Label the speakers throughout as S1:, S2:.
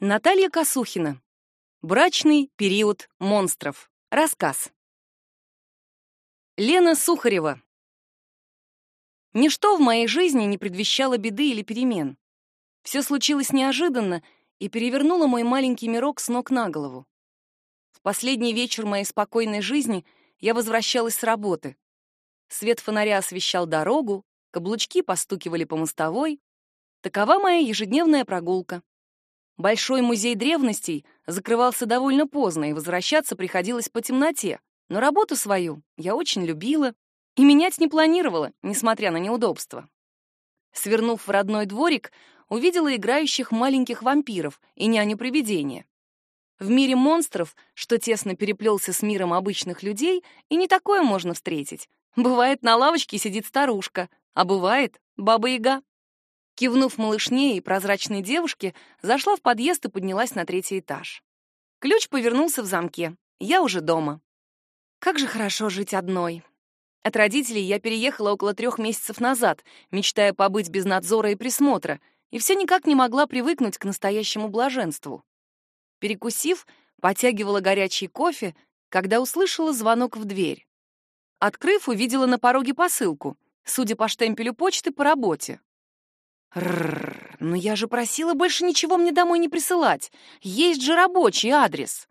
S1: Наталья Косухина. Брачный период монстров. Рассказ. Лена Сухарева. Ничто в моей жизни не предвещало беды или перемен. Все случилось неожиданно и перевернуло мой маленький мирок с ног на голову. В последний вечер моей спокойной жизни я возвращалась с работы. Свет фонаря освещал дорогу, каблучки постукивали по мостовой. Такова моя ежедневная прогулка. Большой музей древностей закрывался довольно поздно, и возвращаться приходилось по темноте. Но работу свою я очень любила и менять не планировала, несмотря на неудобства. Свернув в родной дворик, увидела играющих маленьких вампиров и няню-привидения. В мире монстров, что тесно переплелся с миром обычных людей, и не такое можно встретить. Бывает, на лавочке сидит старушка, а бывает — баба-яга. Кивнув малышне и прозрачной девушке, зашла в подъезд и поднялась на третий этаж. Ключ повернулся в замке. Я уже дома. Как же хорошо жить одной. От родителей я переехала около трех месяцев назад, мечтая побыть без надзора и присмотра, и все никак не могла привыкнуть к настоящему блаженству. Перекусив, потягивала горячий кофе, когда услышала звонок в дверь. Открыв, увидела на пороге посылку, судя по штемпелю почты, по работе. Рррр, но я же просила больше ничего мне домой не присылать. Есть же рабочий адрес.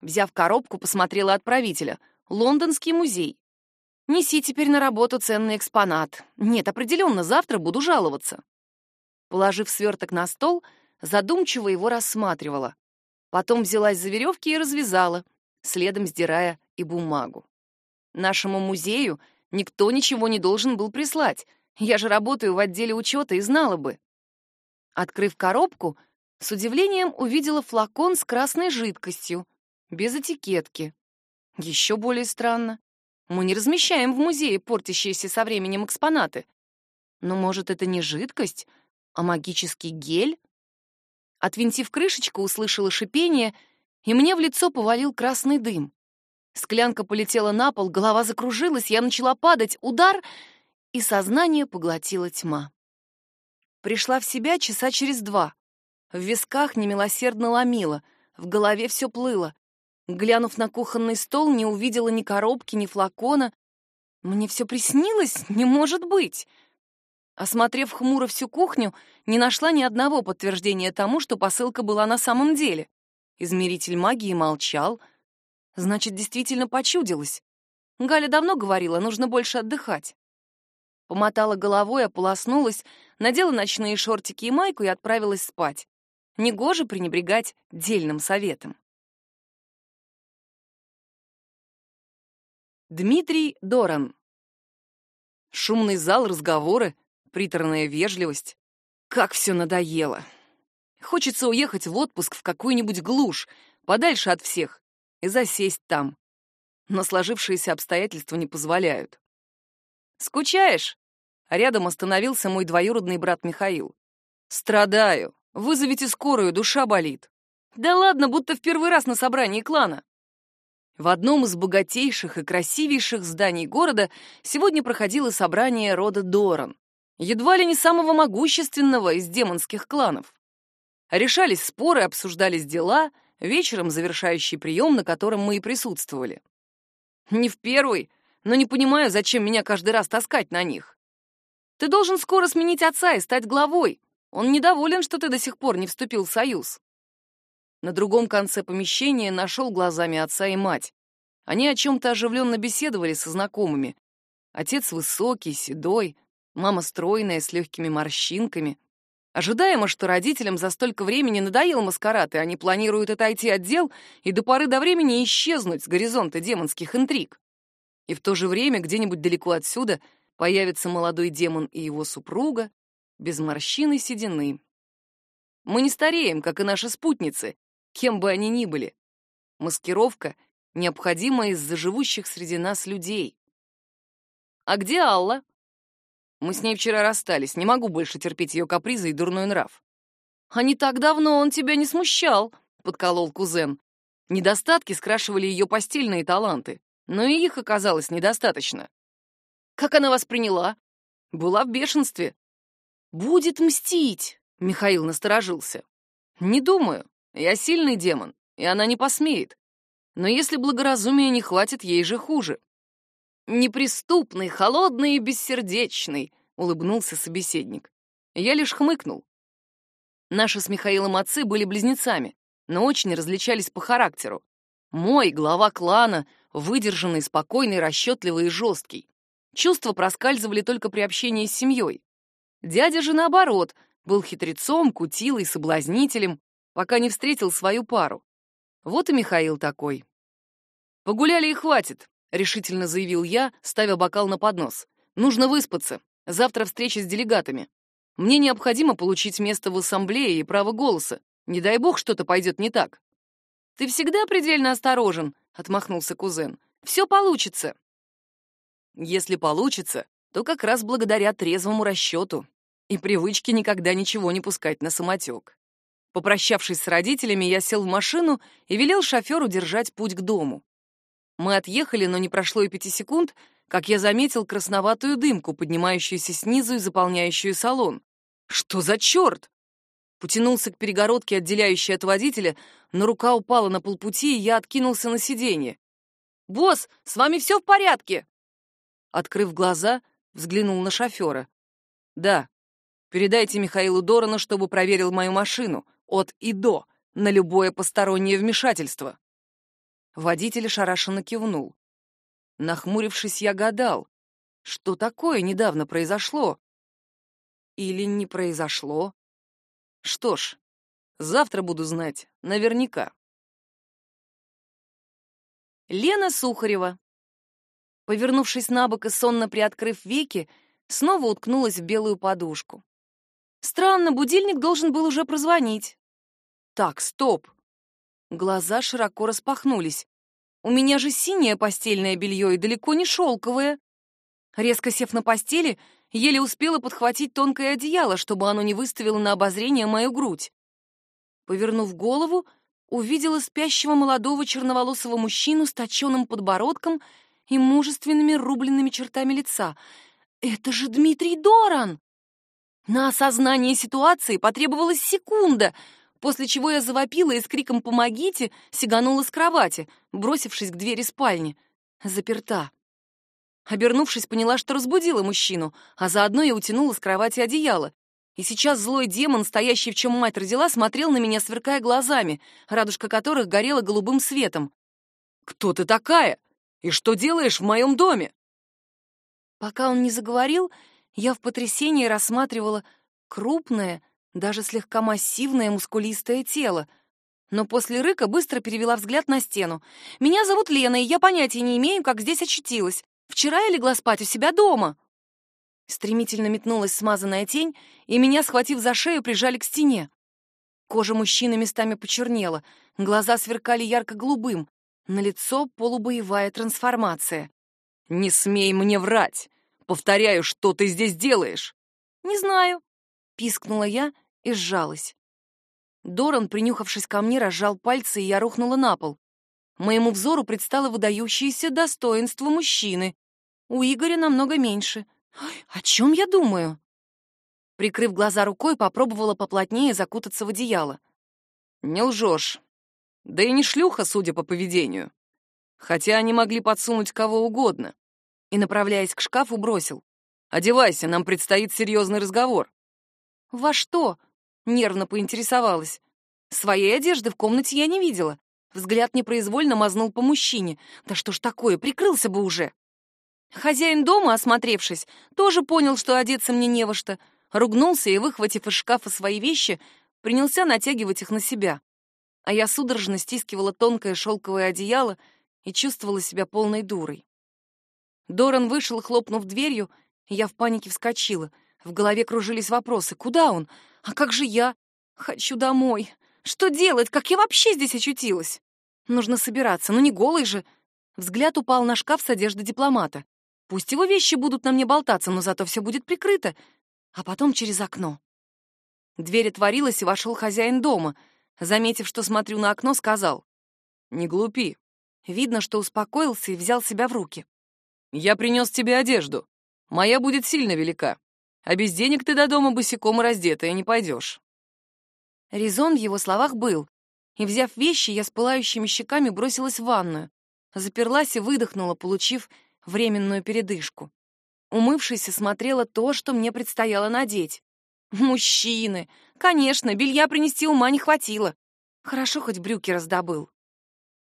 S1: Взяв коробку, посмотрела отправителя. Лондонский музей. Неси теперь на работу ценный экспонат. Нет, определенно, завтра буду жаловаться. Положив сверток на стол, задумчиво его рассматривала. Потом взялась за веревки и развязала, следом сдирая и бумагу. Нашему музею никто ничего не должен был прислать — я же работаю в отделе учета и знала бы. Открыв коробку, с удивлением увидела флакон с красной жидкостью, без этикетки. Еще более странно. Мы не размещаем в музее портящиеся со временем экспонаты. Но, может, это не жидкость, а магический гель? Отвинтив крышечку, услышала шипение, и мне в лицо повалил красный дым. Склянка полетела на пол, голова закружилась, я начала падать, удар — и сознание поглотила тьма. Пришла в себя часа через два. В висках немилосердно ломило, в голове все плыло. Глянув на кухонный стол, не увидела ни коробки, ни флакона. Мне все приснилось? Не может быть! Осмотрев хмуро всю кухню, не нашла ни одного подтверждения тому, что посылка была на самом деле. Измеритель магии молчал. Значит, действительно почудилось. Галя давно говорила, нужно больше отдыхать. Помотала головой, ополоснулась, надела ночные шортики и майку и отправилась спать. Негоже пренебрегать дельным советом. Дмитрий Доран. Шумный зал, разговоры, приторная вежливость. Как все надоело. Хочется уехать в отпуск в какую-нибудь глушь, подальше от всех, и засесть там. Но сложившиеся обстоятельства не позволяют. «Скучаешь?» Рядом остановился мой двоюродный брат Михаил. «Страдаю. Вызовите скорую, душа болит». «Да ладно, будто в первый раз на собрании клана». В одном из богатейших и красивейших зданий города сегодня проходило собрание рода Доран, едва ли не самого могущественного из демонских кланов. Решались споры, обсуждались дела, вечером завершающий прием, на котором мы и присутствовали. Не в первый, но не понимаю, зачем меня каждый раз таскать на них. Ты должен скоро сменить отца и стать главой. Он недоволен, что ты до сих пор не вступил в союз. На другом конце помещения нашел глазами отца и мать. Они о чем-то оживленно беседовали со знакомыми. Отец высокий, седой, мама стройная, с легкими морщинками. Ожидаемо, что родителям за столько времени надоел маскарад, и они планируют отойти от дел и до поры до времени исчезнуть с горизонта демонских интриг. И в то же время где-нибудь далеко отсюда — Появится молодой демон и его супруга, без морщин и седины. Мы не стареем, как и наши спутницы, кем бы они ни были. Маскировка необходима из-за живущих среди нас людей. А где Алла? Мы с ней вчера расстались, не могу больше терпеть ее капризы и дурной нрав. А не так давно он тебя не смущал, подколол кузен. Недостатки скрашивали ее постельные таланты, но и их оказалось недостаточно. Как она вас приняла? Была в бешенстве. Будет мстить, Михаил насторожился. Не думаю. Я сильный демон, и она не посмеет. Но если благоразумия не хватит, ей же хуже. Неприступный, холодный и бессердечный, улыбнулся собеседник. Я лишь хмыкнул. Наши с Михаилом отцы были близнецами, но очень различались по характеру. Мой, глава клана, выдержанный, спокойный, расчетливый и жесткий. Чувства проскальзывали только при общении с семьей. Дядя же, наоборот, был хитрецом, кутилой, соблазнителем, пока не встретил свою пару. Вот и Михаил такой. «Погуляли и хватит», — решительно заявил я, ставя бокал на поднос. «Нужно выспаться. Завтра встреча с делегатами. Мне необходимо получить место в ассамблее и право голоса. Не дай бог что-то пойдет не так». «Ты всегда предельно осторожен», — отмахнулся кузен. «Все получится». «Если получится, то как раз благодаря трезвому расчету и привычке никогда ничего не пускать на самотек. Попрощавшись с родителями, я сел в машину и велел шоферу держать путь к дому. Мы отъехали, но не прошло и пяти секунд, как я заметил красноватую дымку, поднимающуюся снизу и заполняющую салон. Что за черт? Потянулся к перегородке, отделяющей от водителя, но рука упала на полпути, и я откинулся на сиденье. «Босс, с вами все в порядке?» Открыв глаза, взглянул на шофера. «Да, передайте Михаилу Дорану, чтобы проверил мою машину от и до, на любое постороннее вмешательство. Водитель ошарашенно кивнул. Нахмурившись, я гадал, что такое недавно произошло? Или не произошло? Что ж, завтра буду знать, наверняка. Лена Сухарева. Повернувшись на бок и сонно приоткрыв веки, снова уткнулась в белую подушку. Странно, будильник должен был уже прозвонить. Так, стоп. Глаза широко распахнулись. У меня же синее постельное белье и далеко не шелковое. Резко сев на постели, еле успела подхватить тонкое одеяло, чтобы оно не выставило на обозрение мою грудь. Повернув голову, увидела спящего молодого черноволосого мужчину с точенным подбородком и мужественными рубленными чертами лица. Это же Дмитрий Доран! На осознание ситуации потребовалась секунда — после чего я завопила и с криком «Помогите!» сиганула с кровати, бросившись к двери спальни. Заперта. Обернувшись, поняла, что разбудила мужчину, а заодно я утянула с кровати одеяло. И сейчас злой демон, стоящий в чем мать родила, смотрел на меня, сверкая глазами, радужка которых горела голубым светом. «Кто ты такая? И что делаешь в моем доме?» Пока он не заговорил, я в потрясении рассматривала крупное, даже слегка массивное мускулистое тело. Но после рыка быстро перевела взгляд на стену. «Меня зовут Лена, и я понятия не имею, как здесь очутилась. Вчера я легла спать у себя дома». Стремительно метнулась смазанная тень, и меня, схватив за шею, прижали к стене. Кожа мужчины местами почернела, глаза сверкали ярко-голубым, на лицо полубоевая трансформация. «Не смей мне врать! Повторяю, что ты здесь делаешь?» «Не знаю», — пискнула я и сжалась. Доран, принюхавшись ко мне, разжал пальцы, и я рухнула на пол. Моему взору предстало выдающееся достоинство мужчины. У Игоря намного меньше. О чем я думаю? Прикрыв глаза рукой, попробовала поплотнее закутаться в одеяло. Не лжешь. Да и не шлюха, судя по поведению. Хотя они могли подсунуть кого угодно. И, направляясь к шкафу, бросил. «Одевайся, нам предстоит серьезный разговор». «Во что?» — нервно поинтересовалась. Своей одежды в комнате я не видела. Взгляд непроизвольно мазнул по мужчине. Да что ж такое, прикрылся бы уже. Хозяин дома, осмотревшись, тоже понял, что одеться мне не во что. Ругнулся и, выхватив из шкафа свои вещи, принялся натягивать их на себя. А я судорожно стискивала тонкое шелковое одеяло и чувствовала себя полной дурой. Доран вышел, хлопнув дверью, и я в панике вскочила — в голове кружились вопросы. Куда он? А как же я? Хочу домой. Что делать? Как я вообще здесь очутилась? Нужно собираться, но не голый же. Взгляд упал на шкаф с одеждой дипломата. Пусть его вещи будут на мне болтаться, но зато все будет прикрыто. А потом через окно. Дверь отворилась, и вошел хозяин дома. Заметив, что смотрю на окно, сказал. «Не глупи». Видно, что успокоился и взял себя в руки. «Я принес тебе одежду. Моя будет сильно велика. А без денег ты до дома босиком и раздетая не пойдешь. Резон в его словах был, и, взяв вещи, я с пылающими щеками бросилась в ванную, заперлась и выдохнула, получив временную передышку. Умывшись, смотрела то, что мне предстояло надеть. Мужчины! Конечно, белья принести ума не хватило. Хорошо, хоть брюки раздобыл.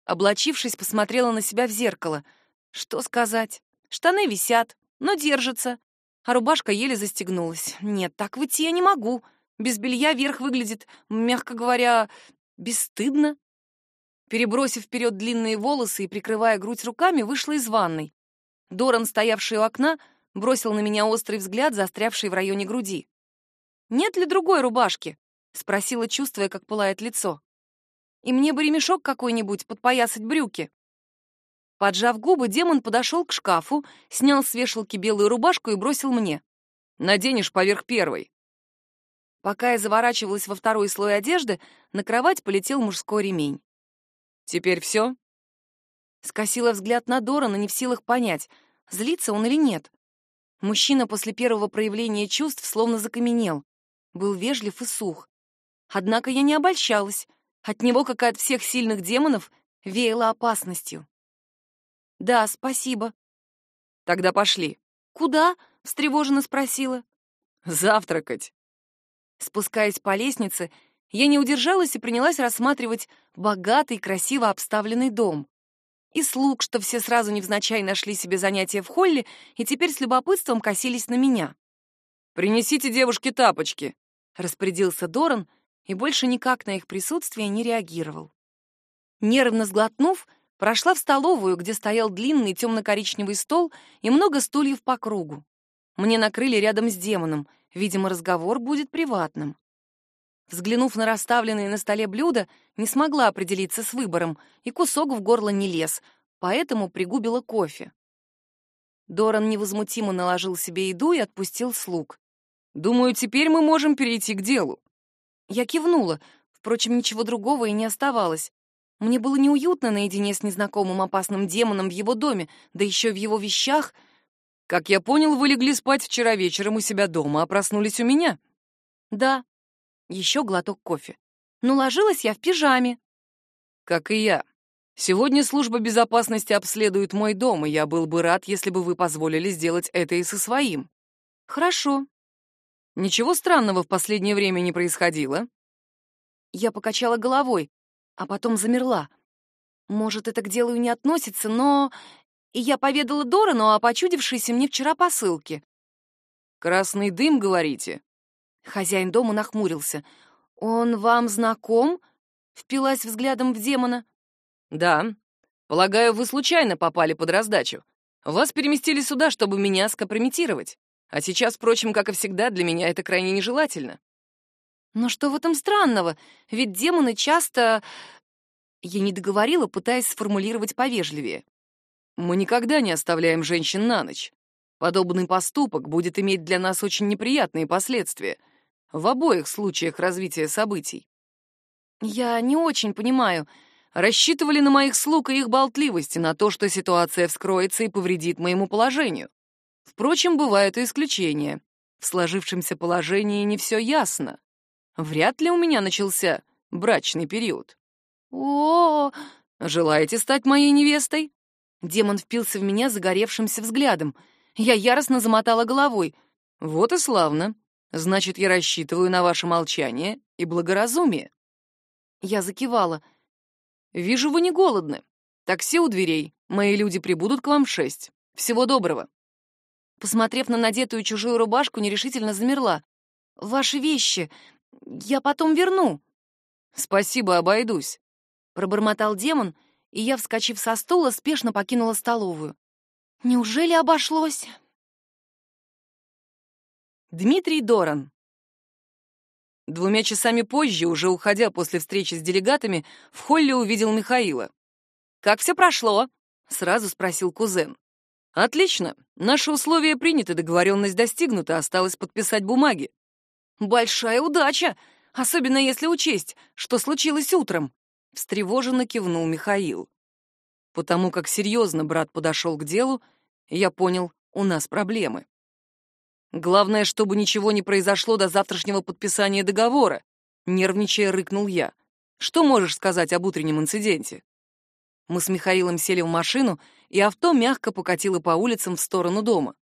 S1: Облачившись, посмотрела на себя в зеркало. Что сказать? Штаны висят, но держатся. А рубашка еле застегнулась. Нет, так выйти я не могу. Без белья верх выглядит, мягко говоря, бесстыдно. Перебросив вперед длинные волосы и прикрывая грудь руками, вышла из ванной. Доран, стоявший у окна, бросил на меня острый взгляд, застрявший в районе груди. «Нет ли другой рубашки?» — спросила, чувствуя, как пылает лицо. «И мне бы ремешок какой-нибудь подпоясать брюки». Поджав губы, демон подошел к шкафу, снял с вешалки белую рубашку и бросил мне. «Наденешь поверх первой». Пока я заворачивалась во второй слой одежды, на кровать полетел мужской ремень. «Теперь все?» Скосила взгляд на Дорана, не в силах понять, злится он или нет. Мужчина после первого проявления чувств словно закаменел. Был вежлив и сух. Однако я не обольщалась. От него, как и от всех сильных демонов, веяло опасностью. «Да, спасибо». «Тогда пошли». «Куда?» — встревоженно спросила. «Завтракать». Спускаясь по лестнице, я не удержалась и принялась рассматривать богатый, красиво обставленный дом и слуг, что все сразу невзначай нашли себе занятия в холле и теперь с любопытством косились на меня. «Принесите девушке тапочки», — распорядился Доран, и больше никак на их присутствие не реагировал. Нервно сглотнув, прошла в столовую, где стоял длинный темно-коричневый стол и много стульев по кругу. Мне накрыли рядом с демоном, видимо, разговор будет приватным. Взглянув на расставленные на столе блюда, не смогла определиться с выбором, и кусок в горло не лез, поэтому пригубила кофе. Доран невозмутимо наложил себе еду и отпустил слуг. «Думаю, теперь мы можем перейти к делу». Я кивнула, впрочем, ничего другого и не оставалось. Мне было неуютно наедине с незнакомым опасным демоном в его доме, да еще в его вещах. «Как я понял, вы легли спать вчера вечером у себя дома, а проснулись у меня?» «Да», еще глоток кофе. Но ложилась я в пижаме. Как и я. Сегодня служба безопасности обследует мой дом, и я был бы рад, если бы вы позволили сделать это и со своим. Хорошо. Ничего странного в последнее время не происходило? Я покачала головой, а потом замерла. Может, это к делу и не относится, но... И я поведала Дорану о почудившейся мне вчера посылке. «Красный дым, говорите?» Хозяин дома нахмурился. «Он вам знаком?» — впилась взглядом в демона. «Да. Полагаю, вы случайно попали под раздачу. Вас переместили сюда, чтобы меня скомпрометировать. А сейчас, впрочем, как и всегда, для меня это крайне нежелательно». «Но что в этом странного? Ведь демоны часто...» Я не договорила, пытаясь сформулировать повежливее. «Мы никогда не оставляем женщин на ночь. Подобный поступок будет иметь для нас очень неприятные последствия в обоих случаях развития событий. Я не очень понимаю. Рассчитывали на моих слуг и их болтливости, на то, что ситуация вскроется и повредит моему положению. Впрочем, бывают и исключения. В сложившемся положении не все ясно. Вряд ли у меня начался брачный период. О, желаете стать моей невестой? Демон впился в меня загоревшимся взглядом. Я яростно замотала головой. Вот и славно. Значит, я рассчитываю на ваше молчание и благоразумие. Я закивала. Вижу, вы не голодны. Такси у дверей. Мои люди прибудут к вам в шесть. Всего доброго. Посмотрев на надетую чужую рубашку, нерешительно замерла. Ваши вещи. Я потом верну. Спасибо, обойдусь. Пробормотал демон, и я, вскочив со стула, спешно покинула столовую. Неужели обошлось? Дмитрий Доран. Двумя часами позже, уже уходя после встречи с делегатами, в холле увидел Михаила. «Как все прошло?» — сразу спросил кузен. «Отлично. Наши условия приняты, договоренность достигнута, осталось подписать бумаги». «Большая удача, особенно если учесть, что случилось утром», — встревоженно кивнул Михаил. Потому как серьезно брат подошел к делу, я понял, у нас проблемы. Главное, чтобы ничего не произошло до завтрашнего подписания договора. Нервничая, рыкнул я. «Что можешь сказать об утреннем инциденте?» Мы с Михаилом сели в машину, и авто мягко покатило по улицам в сторону дома.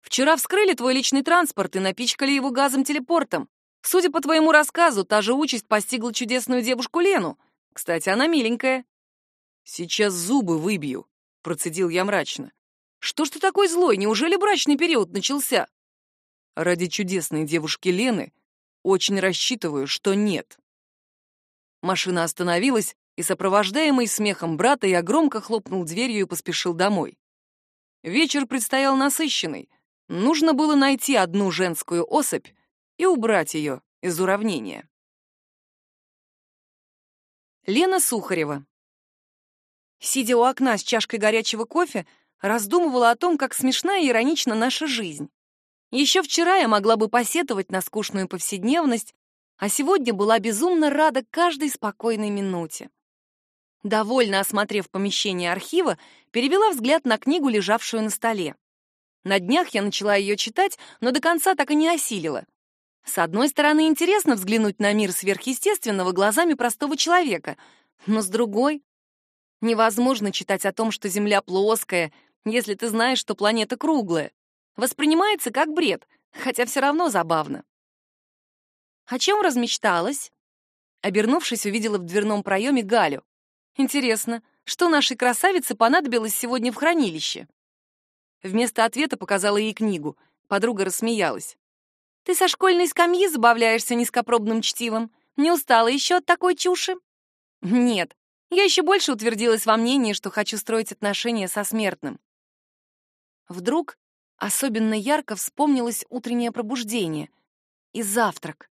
S1: «Вчера вскрыли твой личный транспорт и напичкали его газом-телепортом. Судя по твоему рассказу, та же участь постигла чудесную девушку Лену. Кстати, она миленькая». «Сейчас зубы выбью», — процедил я мрачно. «Что ж ты такой злой? Неужели брачный период начался?» «Ради чудесной девушки Лены очень рассчитываю, что нет». Машина остановилась, и, сопровождаемый смехом брата, я громко хлопнул дверью и поспешил домой. Вечер предстоял насыщенный. Нужно было найти одну женскую особь и убрать ее из уравнения. Лена Сухарева. Сидя у окна с чашкой горячего кофе, раздумывала о том, как смешна и иронична наша жизнь. Еще вчера я могла бы посетовать на скучную повседневность, а сегодня была безумно рада каждой спокойной минуте. Довольно осмотрев помещение архива, перевела взгляд на книгу, лежавшую на столе. На днях я начала ее читать, но до конца так и не осилила. С одной стороны, интересно взглянуть на мир сверхъестественного глазами простого человека, но с другой — невозможно читать о том, что Земля плоская, если ты знаешь, что планета круглая. Воспринимается как бред, хотя все равно забавно. О чем размечталась? Обернувшись, увидела в дверном проеме Галю. Интересно, что нашей красавице понадобилось сегодня в хранилище? Вместо ответа показала ей книгу. Подруга рассмеялась. «Ты со школьной скамьи забавляешься низкопробным чтивом? Не устала еще от такой чуши?» «Нет, я еще больше утвердилась во мнении, что хочу строить отношения со смертным». Вдруг особенно ярко вспомнилось утреннее пробуждение и завтрак.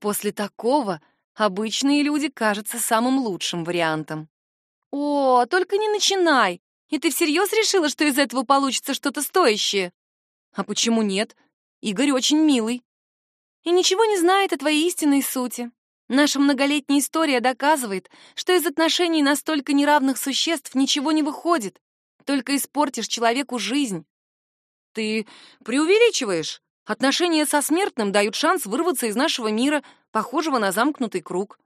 S1: После такого Обычные люди кажутся самым лучшим вариантом. «О, только не начинай! И ты всерьез решила, что из этого получится что-то стоящее?» «А почему нет? Игорь очень милый. И ничего не знает о твоей истинной сути. Наша многолетняя история доказывает, что из отношений настолько неравных существ ничего не выходит. Только испортишь человеку жизнь. Ты преувеличиваешь. Отношения со смертным дают шанс вырваться из нашего мира, похожего на замкнутый круг.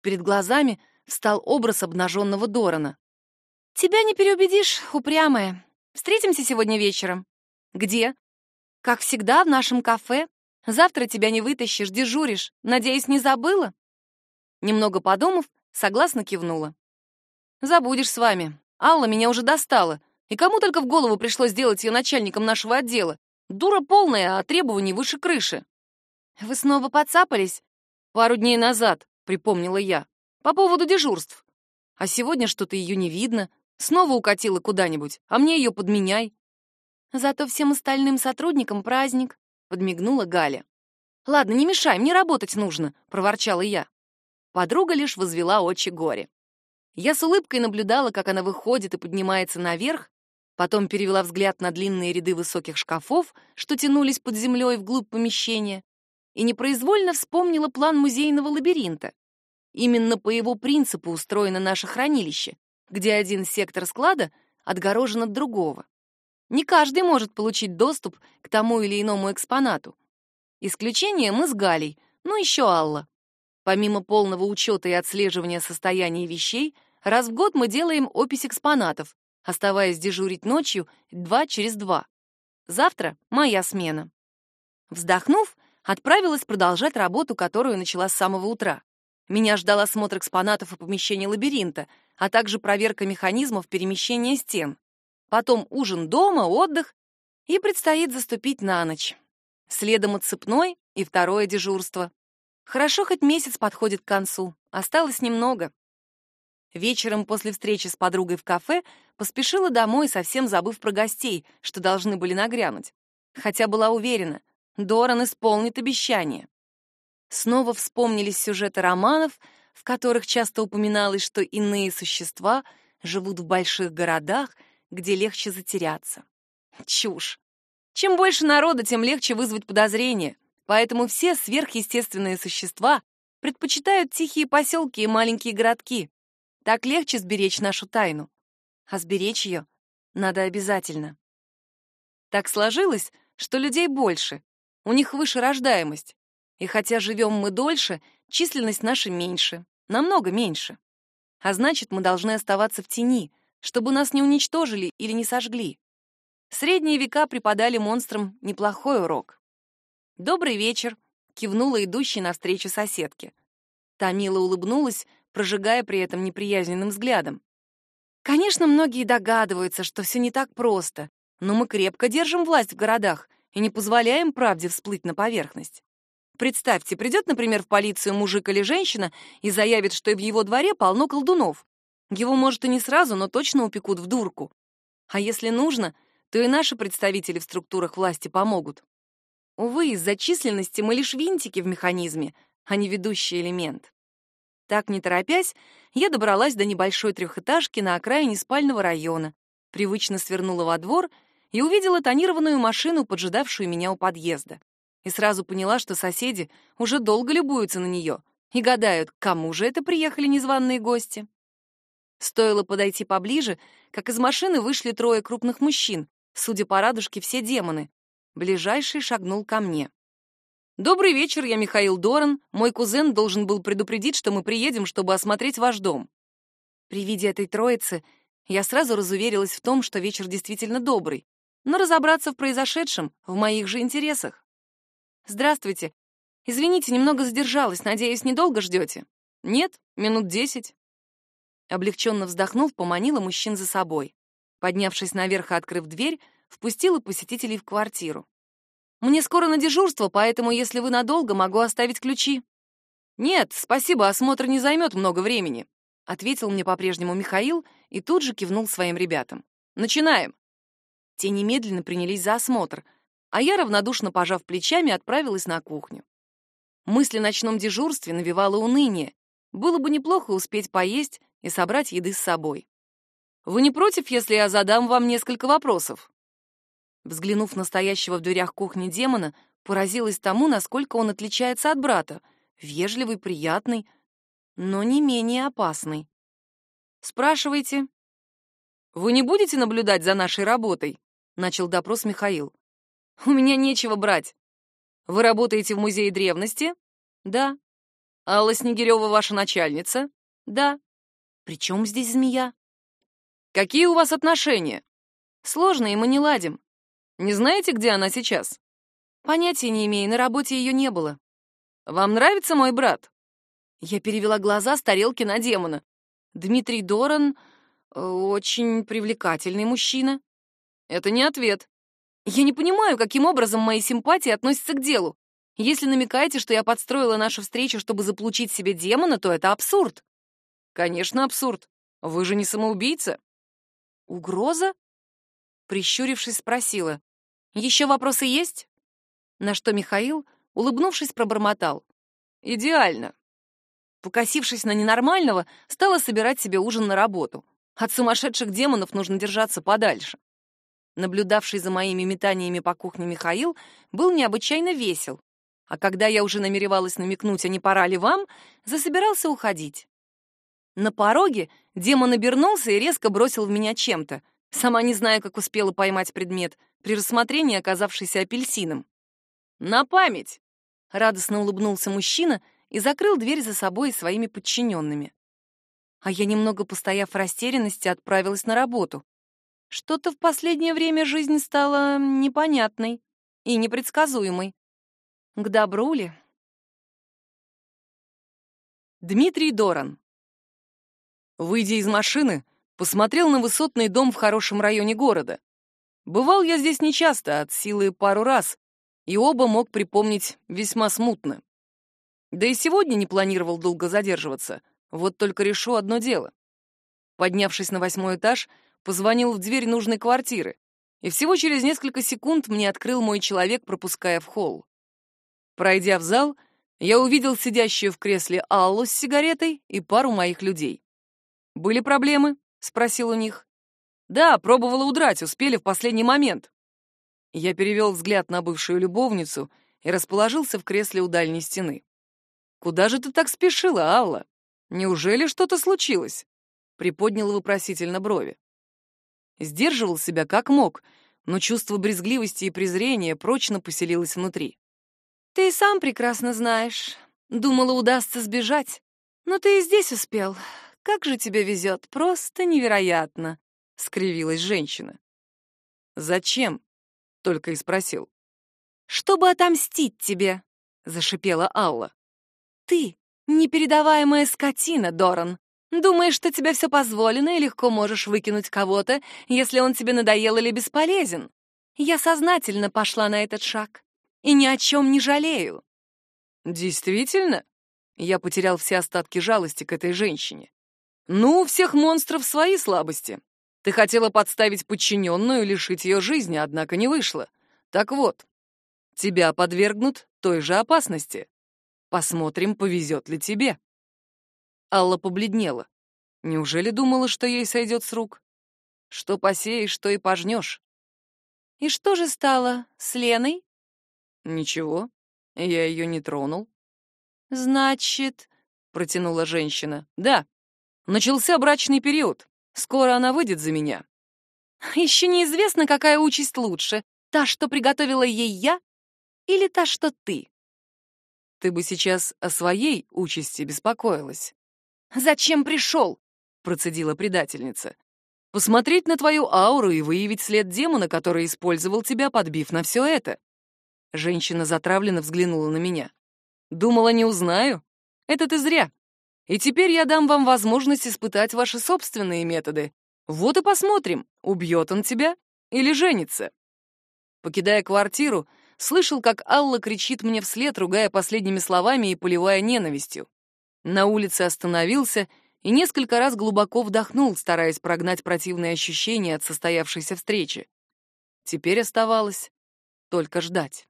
S1: Перед глазами встал образ обнаженного Дорана. «Тебя не переубедишь, упрямая. Встретимся сегодня вечером». «Где?» «Как всегда, в нашем кафе. Завтра тебя не вытащишь, дежуришь. Надеюсь, не забыла?» Немного подумав, согласно кивнула. «Забудешь с вами. Алла меня уже достала. И кому только в голову пришлось сделать ее начальником нашего отдела. Дура полная, а требований выше крыши. «Вы снова подцапались?» «Пару дней назад», — припомнила я, — «по поводу дежурств. А сегодня что-то ее не видно. Снова укатила куда-нибудь, а мне ее подменяй». «Зато всем остальным сотрудникам праздник», — подмигнула Галя. «Ладно, не мешай, мне работать нужно», — проворчала я. Подруга лишь возвела очи горе. Я с улыбкой наблюдала, как она выходит и поднимается наверх, потом перевела взгляд на длинные ряды высоких шкафов, что тянулись под землей вглубь помещения, и непроизвольно вспомнила план музейного лабиринта. Именно по его принципу устроено наше хранилище, где один сектор склада отгорожен от другого. Не каждый может получить доступ к тому или иному экспонату. Исключение мы с Галей, ну еще Алла. Помимо полного учета и отслеживания состояния вещей, раз в год мы делаем опись экспонатов, оставаясь дежурить ночью два через два. Завтра моя смена. Вздохнув, отправилась продолжать работу, которую начала с самого утра. Меня ждал осмотр экспонатов и помещений лабиринта, а также проверка механизмов перемещения стен. Потом ужин дома, отдых, и предстоит заступить на ночь. Следом отцепной и второе дежурство. Хорошо, хоть месяц подходит к концу, осталось немного. Вечером после встречи с подругой в кафе поспешила домой, совсем забыв про гостей, что должны были нагрянуть. Хотя была уверена, Доран исполнит обещание. Снова вспомнились сюжеты романов, в которых часто упоминалось, что иные существа живут в больших городах, где легче затеряться. Чушь. Чем больше народа, тем легче вызвать подозрения. Поэтому все сверхъестественные существа предпочитают тихие поселки и маленькие городки. Так легче сберечь нашу тайну. А сберечь ее надо обязательно. Так сложилось, что людей больше, у них выше рождаемость. И хотя живем мы дольше, численность наша меньше, намного меньше. А значит, мы должны оставаться в тени, чтобы нас не уничтожили или не сожгли. Средние века преподали монстрам неплохой урок. «Добрый вечер», — кивнула идущей навстречу соседке. Та мило улыбнулась, прожигая при этом неприязненным взглядом. Конечно, многие догадываются, что все не так просто, но мы крепко держим власть в городах и не позволяем правде всплыть на поверхность. Представьте, придет, например, в полицию мужик или женщина и заявит, что в его дворе полно колдунов. Его, может, и не сразу, но точно упекут в дурку. А если нужно, то и наши представители в структурах власти помогут. Увы, из-за численности мы лишь винтики в механизме, а не ведущий элемент. Так, не торопясь, я добралась до небольшой трехэтажки на окраине спального района, привычно свернула во двор и увидела тонированную машину, поджидавшую меня у подъезда и сразу поняла, что соседи уже долго любуются на нее и гадают, к кому же это приехали незваные гости. Стоило подойти поближе, как из машины вышли трое крупных мужчин, судя по радужке, все демоны. Ближайший шагнул ко мне. «Добрый вечер, я Михаил Доран. Мой кузен должен был предупредить, что мы приедем, чтобы осмотреть ваш дом». При виде этой троицы я сразу разуверилась в том, что вечер действительно добрый, но разобраться в произошедшем в моих же интересах. «Здравствуйте. Извините, немного задержалась. Надеюсь, недолго ждете?» «Нет, минут десять». Облегченно вздохнув, поманила мужчин за собой. Поднявшись наверх и открыв дверь, впустила посетителей в квартиру. «Мне скоро на дежурство, поэтому, если вы надолго, могу оставить ключи». «Нет, спасибо, осмотр не займет много времени», — ответил мне по-прежнему Михаил и тут же кивнул своим ребятам. «Начинаем». Те немедленно принялись за осмотр — а я, равнодушно пожав плечами, отправилась на кухню. Мысль о ночном дежурстве навевала уныние. Было бы неплохо успеть поесть и собрать еды с собой. «Вы не против, если я задам вам несколько вопросов?» Взглянув на стоящего в дверях кухни демона, поразилась тому, насколько он отличается от брата. Вежливый, приятный, но не менее опасный. «Спрашивайте». «Вы не будете наблюдать за нашей работой?» — начал допрос Михаил. У меня нечего брать. Вы работаете в музее древности? Да. Алла Снегирева ваша начальница? Да. При чем здесь змея? Какие у вас отношения? Сложные, мы не ладим. Не знаете, где она сейчас? Понятия не имею, на работе ее не было. Вам нравится мой брат? Я перевела глаза с тарелки на демона. Дмитрий Доран э, очень привлекательный мужчина. Это не ответ. Я не понимаю, каким образом мои симпатии относятся к делу. Если намекаете, что я подстроила нашу встречу, чтобы заполучить себе демона, то это абсурд. Конечно, абсурд. Вы же не самоубийца. Угроза? Прищурившись, спросила. Еще вопросы есть? На что Михаил, улыбнувшись, пробормотал. Идеально. Покосившись на ненормального, стала собирать себе ужин на работу. От сумасшедших демонов нужно держаться подальше. Наблюдавший за моими метаниями по кухне Михаил был необычайно весел, а когда я уже намеревалась намекнуть, а не пора ли вам, засобирался уходить. На пороге демон обернулся и резко бросил в меня чем-то. Сама не знаю, как успела поймать предмет, при рассмотрении оказавшийся апельсином. «На память!» — радостно улыбнулся мужчина и закрыл дверь за собой и своими подчиненными. А я, немного постояв в растерянности, отправилась на работу. Что-то в последнее время жизнь стала непонятной и непредсказуемой. К добру ли? Дмитрий Доран. Выйдя из машины, посмотрел на высотный дом в хорошем районе города. Бывал я здесь нечасто, от силы пару раз, и оба мог припомнить весьма смутно. Да и сегодня не планировал долго задерживаться, вот только решу одно дело. Поднявшись на восьмой этаж, позвонил в дверь нужной квартиры, и всего через несколько секунд мне открыл мой человек, пропуская в холл. Пройдя в зал, я увидел сидящую в кресле Аллу с сигаретой и пару моих людей. «Были проблемы?» — спросил у них. «Да, пробовала удрать, успели в последний момент». Я перевел взгляд на бывшую любовницу и расположился в кресле у дальней стены. «Куда же ты так спешила, Алла? Неужели что-то случилось?» Приподнял вопросительно брови. Сдерживал себя как мог, но чувство брезгливости и презрения прочно поселилось внутри. Ты сам прекрасно знаешь. Думала, удастся сбежать. Но ты и здесь успел. Как же тебе везет, просто невероятно, — скривилась женщина. Зачем? — только и спросил. Чтобы отомстить тебе, — зашипела Алла. Ты — непередаваемая скотина, Доран. Думаешь, что тебе все позволено и легко можешь выкинуть кого-то, если он тебе надоел или бесполезен. Я сознательно пошла на этот шаг и ни о чем не жалею. Действительно? Я потерял все остатки жалости к этой женщине. Ну, у всех монстров свои слабости. Ты хотела подставить подчиненную и лишить ее жизни, однако не вышло. Так вот, тебя подвергнут той же опасности. Посмотрим, повезет ли тебе. Алла побледнела. Неужели думала, что ей сойдет с рук? Что посеешь, что и пожнешь. И что же стало с Леной? Ничего, я ее не тронул. Значит, протянула женщина. Да, начался брачный период. Скоро она выйдет за меня. Еще неизвестно, какая участь лучше. Та, что приготовила ей я, или та, что ты? Ты бы сейчас о своей участи беспокоилась. Зачем пришел? Процедила предательница. Посмотреть на твою ауру и выявить след демона, который использовал тебя, подбив на все это. Женщина затравленно взглянула на меня. Думала, не узнаю? Это ты зря. И теперь я дам вам возможность испытать ваши собственные методы. Вот и посмотрим, убьет он тебя или женится. Покидая квартиру, слышал, как Алла кричит мне вслед, ругая последними словами и поливая ненавистью. На улице остановился и несколько раз глубоко вдохнул, стараясь прогнать противные ощущения от состоявшейся встречи. Теперь оставалось только ждать.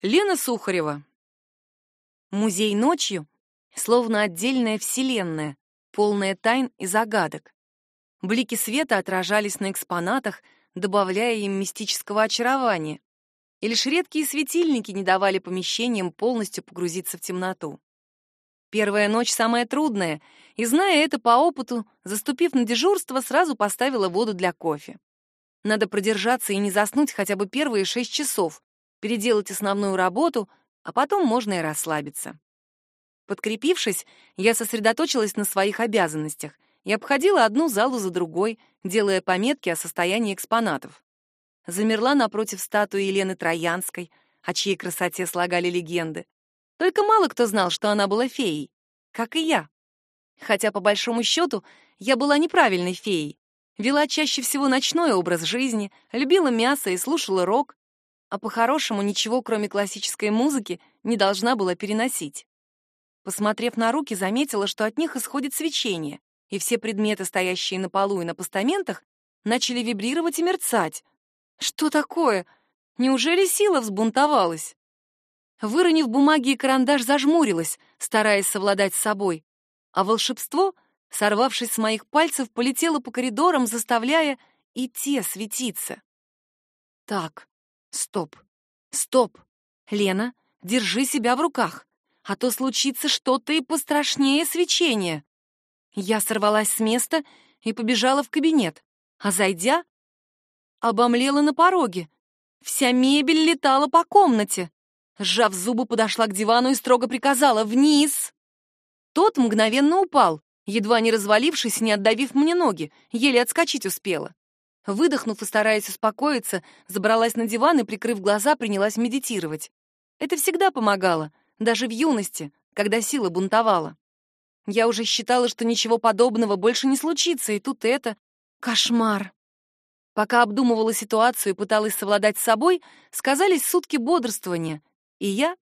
S1: Лена Сухарева. Музей ночью словно отдельная вселенная, полная тайн и загадок. Блики света отражались на экспонатах, добавляя им мистического очарования. И лишь редкие светильники не давали помещениям полностью погрузиться в темноту. Первая ночь самая трудная, и, зная это по опыту, заступив на дежурство, сразу поставила воду для кофе. Надо продержаться и не заснуть хотя бы первые шесть часов, переделать основную работу, а потом можно и расслабиться. Подкрепившись, я сосредоточилась на своих обязанностях и обходила одну залу за другой, делая пометки о состоянии экспонатов. Замерла напротив статуи Елены Троянской, о чьей красоте слагали легенды. Только мало кто знал, что она была феей, как и я. Хотя, по большому счету, я была неправильной феей. Вела чаще всего ночной образ жизни, любила мясо и слушала рок, а по-хорошему ничего, кроме классической музыки, не должна была переносить. Посмотрев на руки, заметила, что от них исходит свечение, и все предметы, стоящие на полу и на постаментах, начали вибрировать и мерцать. Что такое? Неужели сила взбунтовалась? Выронив бумаги и карандаш, зажмурилась, стараясь совладать с собой, а волшебство, сорвавшись с моих пальцев, полетело по коридорам, заставляя и те светиться. Так, Стоп. Стоп. Лена, держи себя в руках, а то случится что-то и пострашнее свечения. Я сорвалась с места и побежала в кабинет, а зайдя, обомлела на пороге. Вся мебель летала по комнате. Сжав зубы, подошла к дивану и строго приказала «Вниз!». Тот мгновенно упал, едва не развалившись, не отдавив мне ноги, еле отскочить успела. Выдохнув и стараясь успокоиться, забралась на диван и, прикрыв глаза, принялась медитировать. Это всегда помогало, даже в юности, когда сила бунтовала. Я уже считала, что ничего подобного больше не случится, и тут это... Кошмар! Пока обдумывала ситуацию и пыталась совладать с собой, сказались сутки бодрствования, и я,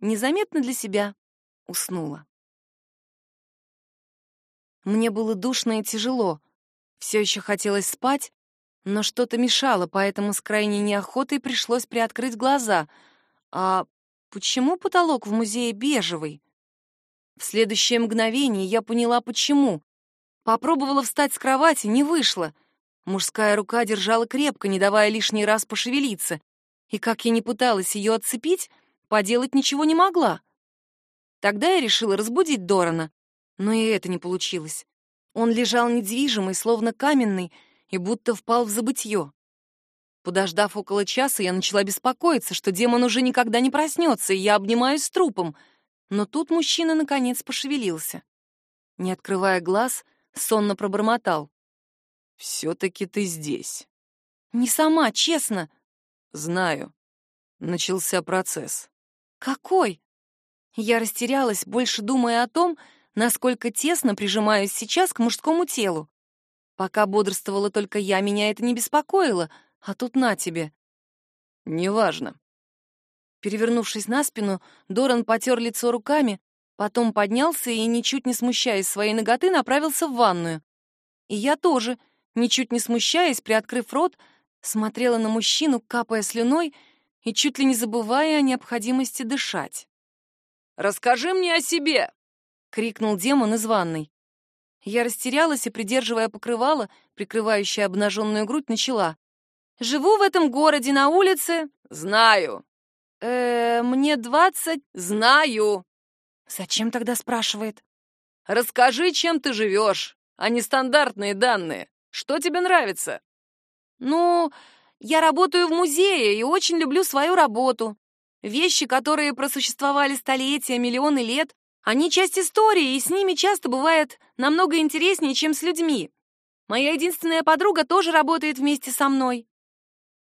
S1: незаметно для себя, уснула. Мне было душно и тяжело, все еще хотелось спать, но что-то мешало, поэтому с крайней неохотой пришлось приоткрыть глаза. А почему потолок в музее бежевый? В следующее мгновение я поняла, почему. Попробовала встать с кровати, не вышло. Мужская рука держала крепко, не давая лишний раз пошевелиться. И как я не пыталась ее отцепить, поделать ничего не могла. Тогда я решила разбудить Дорана, но и это не получилось. Он лежал недвижимый, словно каменный, и будто впал в забытье. Подождав около часа, я начала беспокоиться, что демон уже никогда не проснется, и я обнимаюсь с трупом. Но тут мужчина, наконец, пошевелился. Не открывая глаз, сонно пробормотал. «Все-таки ты здесь». «Не сама, честно». «Знаю. Начался процесс». «Какой?» Я растерялась, больше думая о том, насколько тесно прижимаюсь сейчас к мужскому телу. Пока бодрствовала только я, меня это не беспокоило, а тут на тебе. Неважно. Перевернувшись на спину, Доран потер лицо руками, потом поднялся и, ничуть не смущаясь своей ноготы, направился в ванную. И я тоже, ничуть не смущаясь, приоткрыв рот, смотрела на мужчину, капая слюной и чуть ли не забывая о необходимости дышать. «Расскажи мне о себе!» — крикнул демон из ванной. Я растерялась и, придерживая покрывало, прикрывающее обнаженную грудь, начала. «Живу в этом городе на улице...» «Знаю». «Э, мне двадцать...» «Знаю». «Зачем тогда спрашивает?» «Расскажи, чем ты живешь, а не стандартные данные. Что тебе нравится?» «Ну, я работаю в музее и очень люблю свою работу. Вещи, которые просуществовали столетия, миллионы лет, они часть истории, и с ними часто бывает намного интереснее, чем с людьми. Моя единственная подруга тоже работает вместе со мной.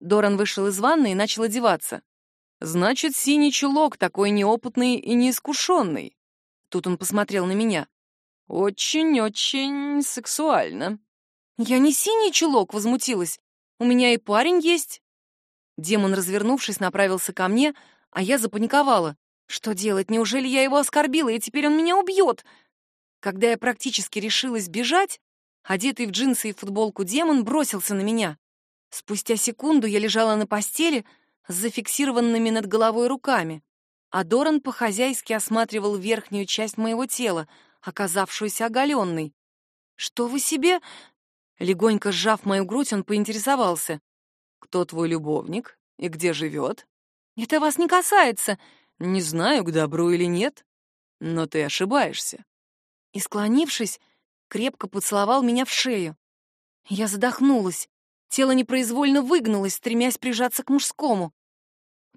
S1: Доран вышел из ванны и начал одеваться. Значит, синий чулок такой неопытный и неискушенный. Тут он посмотрел на меня. Очень-очень сексуально. Я не синий чулок, возмутилась. У меня и парень есть. Демон, развернувшись, направился ко мне, а я запаниковала. Что делать? Неужели я его оскорбила, и теперь он меня убьет? Когда я практически решилась бежать, одетый в джинсы и футболку демон бросился на меня. Спустя секунду я лежала на постели с зафиксированными над головой руками, а Доран по-хозяйски осматривал верхнюю часть моего тела, оказавшуюся оголенной. «Что вы себе...» Легонько сжав мою грудь, он поинтересовался. «Кто твой любовник и где живет?» «Это вас не касается», не знаю, к добру или нет, но ты ошибаешься. И, склонившись, крепко поцеловал меня в шею. Я задохнулась. Тело непроизвольно выгнулось, стремясь прижаться к мужскому.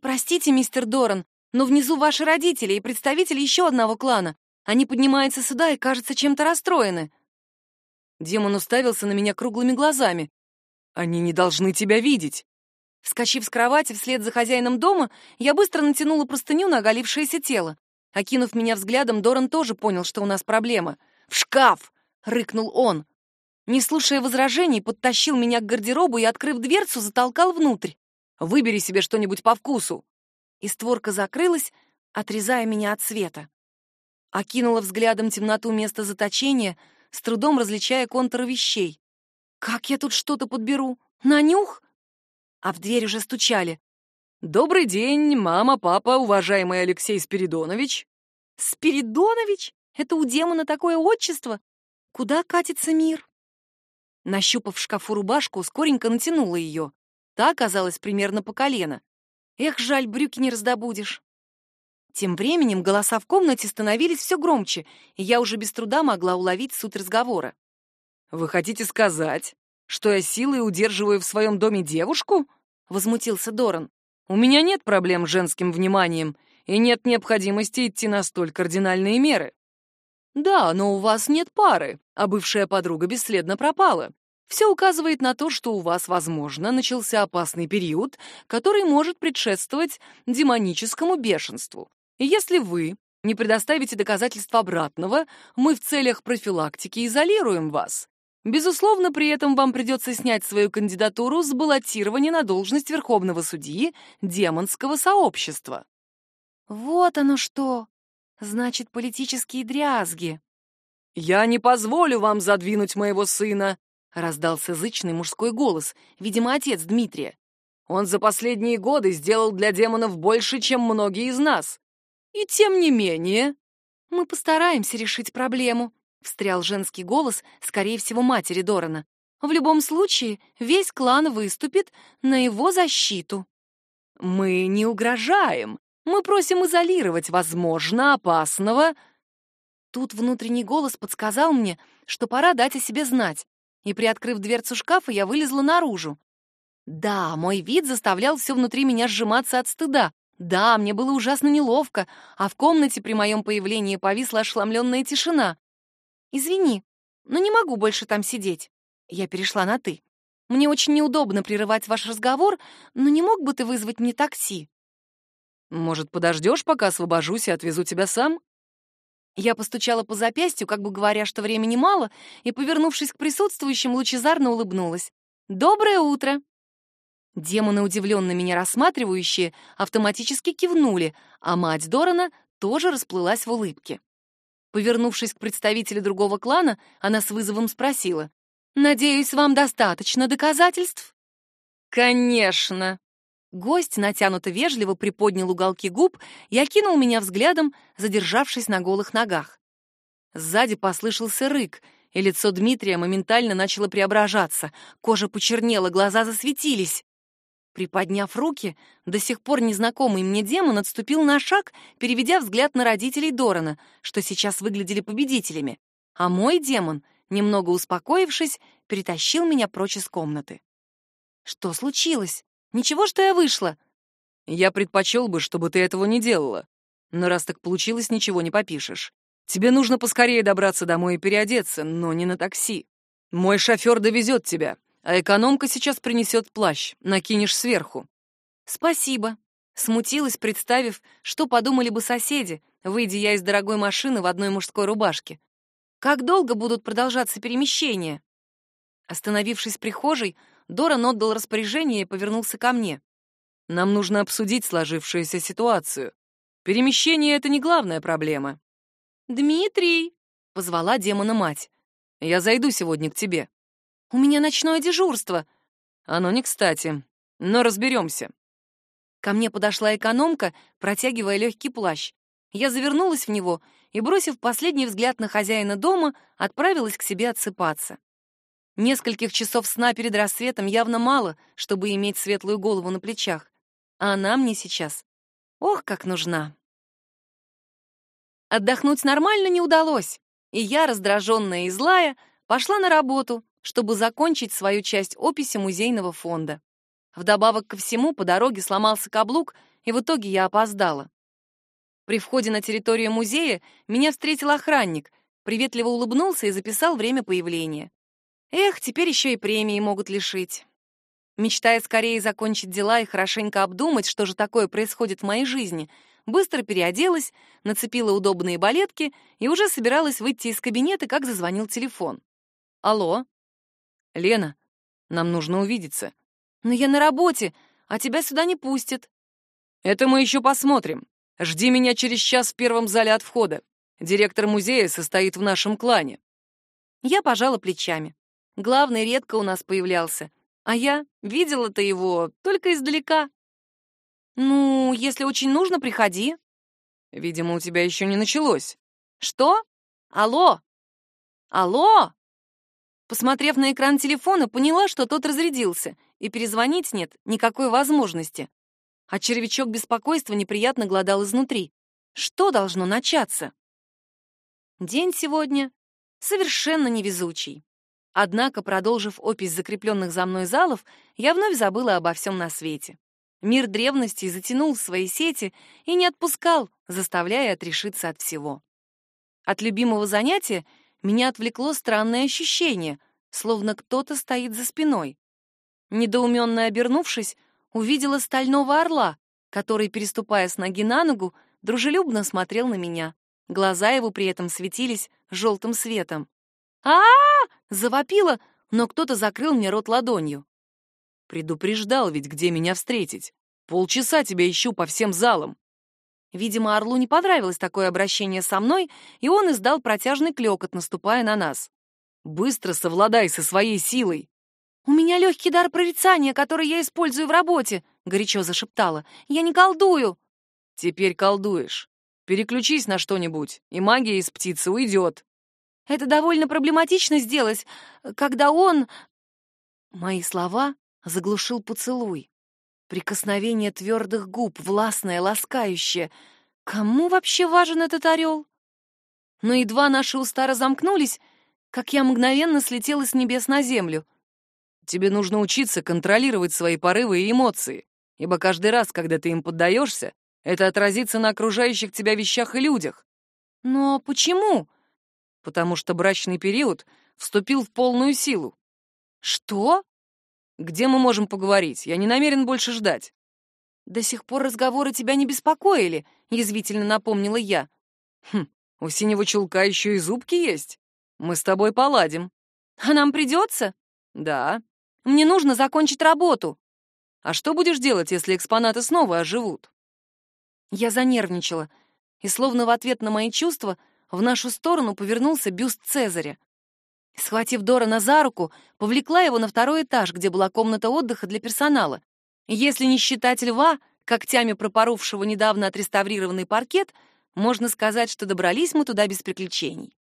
S1: «Простите, мистер Доран, но внизу ваши родители и представители еще одного клана. Они поднимаются сюда и, кажется, чем-то расстроены». Демон уставился на меня круглыми глазами. «Они не должны тебя видеть. Вскочив с кровати вслед за хозяином дома, я быстро натянула простыню на оголившееся тело. Окинув меня взглядом, Доран тоже понял, что у нас проблема. «В шкаф!» — рыкнул он. Не слушая возражений, подтащил меня к гардеробу и, открыв дверцу, затолкал внутрь. «Выбери себе что-нибудь по вкусу!» И створка закрылась, отрезая меня от света. Окинула взглядом темноту места заточения, с трудом различая контуры вещей. «Как я тут что-то подберу? На нюх?» А в дверь уже стучали. «Добрый день, мама, папа, уважаемый Алексей Спиридонович». «Спиридонович? Это у демона такое отчество? Куда катится мир?» Нащупав в шкафу рубашку, скоренько натянула ее. Та оказалась примерно по колено. Эх, жаль, брюки не раздобудешь. Тем временем голоса в комнате становились все громче, и я уже без труда могла уловить суть разговора. «Вы хотите сказать, что я силой удерживаю в своем доме девушку?» — возмутился Доран. «У меня нет проблем с женским вниманием, и нет необходимости идти на столь кардинальные меры». «Да, но у вас нет пары, а бывшая подруга бесследно пропала. Все указывает на то, что у вас, возможно, начался опасный период, который может предшествовать демоническому бешенству. И если вы не предоставите доказательств обратного, мы в целях профилактики изолируем вас. Безусловно, при этом вам придется снять свою кандидатуру с баллотирования на должность Верховного судьи демонского сообщества. Вот оно что! Значит, политические дрязги. «Я не позволю вам задвинуть моего сына!» — раздался зычный мужской голос, видимо, отец Дмитрия. «Он за последние годы сделал для демонов больше, чем многие из нас. И тем не менее...» «Мы постараемся решить проблему», встрял женский голос, скорее всего, матери Дорана. В любом случае, весь клан выступит на его защиту. Мы не угрожаем. Мы просим изолировать, возможно, опасного. Тут внутренний голос подсказал мне, что пора дать о себе знать. И, приоткрыв дверцу шкафа, я вылезла наружу. Да, мой вид заставлял все внутри меня сжиматься от стыда. Да, мне было ужасно неловко, а в комнате при моем появлении повисла ошеломленная тишина. «Извини, но не могу больше там сидеть». Я перешла на «ты». «Мне очень неудобно прерывать ваш разговор, но не мог бы ты вызвать мне такси?»
S2: «Может, подождешь, пока освобожусь и отвезу тебя сам?»
S1: Я постучала по запястью, как бы говоря, что времени мало, и, повернувшись к присутствующим, лучезарно улыбнулась. «Доброе утро!» Демоны, удивленно меня рассматривающие, автоматически кивнули, а мать Дорана тоже расплылась в улыбке. Повернувшись к представителю другого клана, она с вызовом спросила. «Надеюсь, вам достаточно доказательств?»
S2: «Конечно!»
S1: Гость натянуто вежливо приподнял уголки губ и окинул меня взглядом, задержавшись на голых ногах. Сзади послышался рык, и лицо Дмитрия моментально начало преображаться. Кожа почернела, глаза засветились. Приподняв руки, до сих пор незнакомый мне демон отступил на шаг, переведя взгляд на родителей Дорана, что сейчас выглядели победителями. А мой демон, немного успокоившись, перетащил меня прочь из комнаты. Что случилось? Ничего, что я вышла.
S2: Я предпочел бы, чтобы ты этого не делала. Но раз так получилось, ничего не попишешь. Тебе нужно поскорее добраться домой и переодеться, но не на такси. Мой шофер довезет тебя, а экономка сейчас принесет плащ, накинешь сверху.
S1: Спасибо. Смутилась, представив, что подумали бы соседи, выйдя я из дорогой машины в одной мужской рубашке. Как долго будут продолжаться перемещения? Остановившись в прихожей, Доран отдал распоряжение и повернулся ко мне.
S2: «Нам нужно обсудить сложившуюся ситуацию. Перемещение — это не главная проблема».
S1: «Дмитрий!» — позвала демона мать.
S2: «Я зайду сегодня к тебе».
S1: «У меня ночное дежурство».
S2: «Оно не кстати, но разберемся».
S1: Ко мне подошла экономка, протягивая легкий плащ. Я завернулась в него и, бросив последний взгляд на хозяина дома, отправилась к себе отсыпаться. Нескольких часов сна перед рассветом явно мало, чтобы иметь светлую голову на плечах. А она мне сейчас, ох, как нужна. Отдохнуть нормально не удалось, и я, раздраженная и злая, пошла на работу, чтобы закончить свою часть описи музейного фонда. Вдобавок ко всему, по дороге сломался каблук, и в итоге я опоздала. При входе на территорию музея меня встретил охранник, приветливо улыбнулся и записал время появления. Эх, теперь еще и премии могут лишить. Мечтая скорее закончить дела и хорошенько обдумать, что же такое происходит в моей жизни, быстро переоделась, нацепила удобные балетки и уже собиралась выйти из кабинета, как зазвонил телефон. «Алло?»
S2: «Лена, нам нужно увидеться».
S1: «Но я на работе, а тебя сюда не пустят».
S2: «Это мы еще посмотрим. Жди меня через час в первом зале от входа. Директор музея состоит в нашем клане».
S1: Я пожала плечами. Главный редко у нас появлялся, а я видела-то его только издалека. Ну, если очень нужно, приходи.
S2: Видимо, у тебя еще не началось.
S1: Что? Алло? Алло? Посмотрев на экран телефона, поняла, что тот разрядился, и перезвонить нет никакой возможности. А червячок беспокойства неприятно глодал изнутри. Что должно начаться? День сегодня совершенно невезучий. Однако, продолжив опись закрепленных за мной залов, я вновь забыла обо всем на свете. Мир древности затянул свои сети и не отпускал, заставляя отрешиться от всего. От любимого занятия меня отвлекло странное ощущение, словно кто-то стоит за спиной. Недоуменно обернувшись, увидела стального орла, который, переступая с ноги на ногу, дружелюбно смотрел на меня. Глаза его при этом светились желтым светом. а, -а, -а Завопила, но кто-то закрыл мне рот ладонью.
S2: Предупреждал ведь, где меня встретить. Полчаса тебя ищу по всем залам.
S1: Видимо, Орлу не понравилось такое обращение со мной, и он издал протяжный клёкот, наступая на нас.
S2: «Быстро совладай со своей силой!»
S1: «У меня легкий дар прорицания, который я использую в работе», — горячо зашептала. «Я не колдую».
S2: «Теперь колдуешь. Переключись на что-нибудь, и магия из птицы уйдет».
S1: Это довольно проблематично сделать, когда он...» Мои слова заглушил поцелуй. Прикосновение твердых губ, властное, ласкающее. Кому вообще важен этот орел? Но едва наши уста разомкнулись, как я мгновенно слетела с небес на землю.
S2: Тебе нужно учиться контролировать свои порывы и эмоции, ибо каждый раз, когда ты им поддаешься, это отразится на окружающих тебя вещах и людях.
S1: Но почему?
S2: Потому что брачный период вступил в полную силу.
S1: Что?
S2: Где мы можем поговорить? Я не намерен больше ждать.
S1: До сих пор разговоры тебя не беспокоили, язвительно напомнила я.
S2: Хм, у синего чулка еще и зубки есть. Мы с тобой поладим.
S1: А нам придется?
S2: Да.
S1: Мне нужно закончить работу.
S2: А что будешь делать, если экспонаты снова оживут?
S1: Я занервничала, и словно в ответ на мои чувства в нашу сторону повернулся бюст Цезаря. Схватив Дорана за руку, повлекла его на второй этаж, где была комната отдыха для персонала. Если не считать льва, когтями пропоровшего недавно отреставрированный паркет, можно сказать, что добрались мы туда без приключений.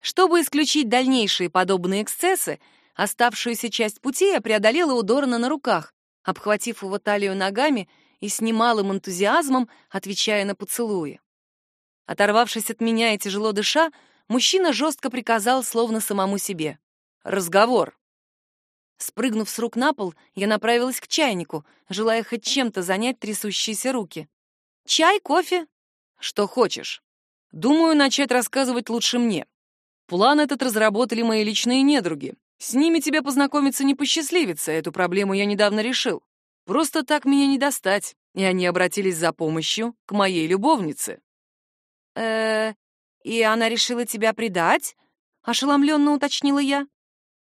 S1: Чтобы исключить дальнейшие подобные эксцессы, оставшуюся часть пути я преодолела у Дорана на руках, обхватив его талию ногами и с немалым энтузиазмом отвечая на поцелуи. Оторвавшись от меня и тяжело дыша, мужчина жестко приказал, словно самому себе. «Разговор». Спрыгнув с рук на пол, я направилась к чайнику, желая хоть чем-то занять трясущиеся руки. «Чай, кофе?»
S2: «Что хочешь. Думаю, начать рассказывать лучше мне. План этот разработали мои личные недруги. С ними тебе познакомиться не посчастливится, эту проблему я недавно решил. Просто так меня не достать, и они обратились за помощью к моей любовнице».
S1: «Э-э, и она решила тебя предать?» — ошеломленно уточнила я.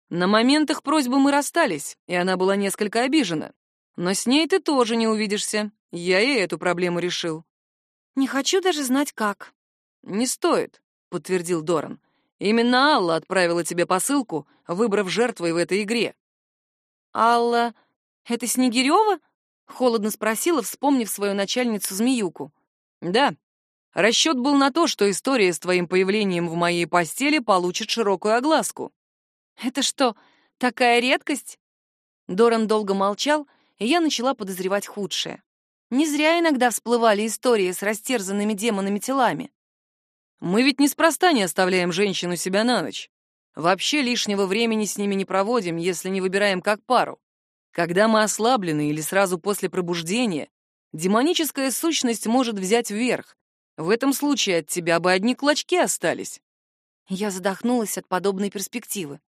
S2: На момент их просьбы мы расстались, и она была несколько обижена. Но с ней ты тоже не увидишься. Я и эту проблему решил.
S1: Не хочу даже знать, как.
S2: Не стоит, подтвердил Доран. Именно Алла отправила тебе посылку, выбрав жертвой в этой игре.
S1: Алла, это Снегирева? Холодно спросила, вспомнив свою начальницу Змеюку.
S2: Да, Расчет был на то, что история с твоим появлением в моей постели получит широкую огласку.
S1: Это что, такая редкость? Доран долго молчал, и я начала подозревать худшее. Не зря иногда всплывали истории с растерзанными демонами телами.
S2: Мы ведь неспроста не оставляем женщину себя на ночь. Вообще лишнего времени с ними не проводим, если не выбираем как пару. Когда мы ослаблены или сразу после пробуждения, демоническая сущность может взять вверх, в этом случае от тебя бы одни клочки остались.
S1: Я задохнулась от подобной перспективы.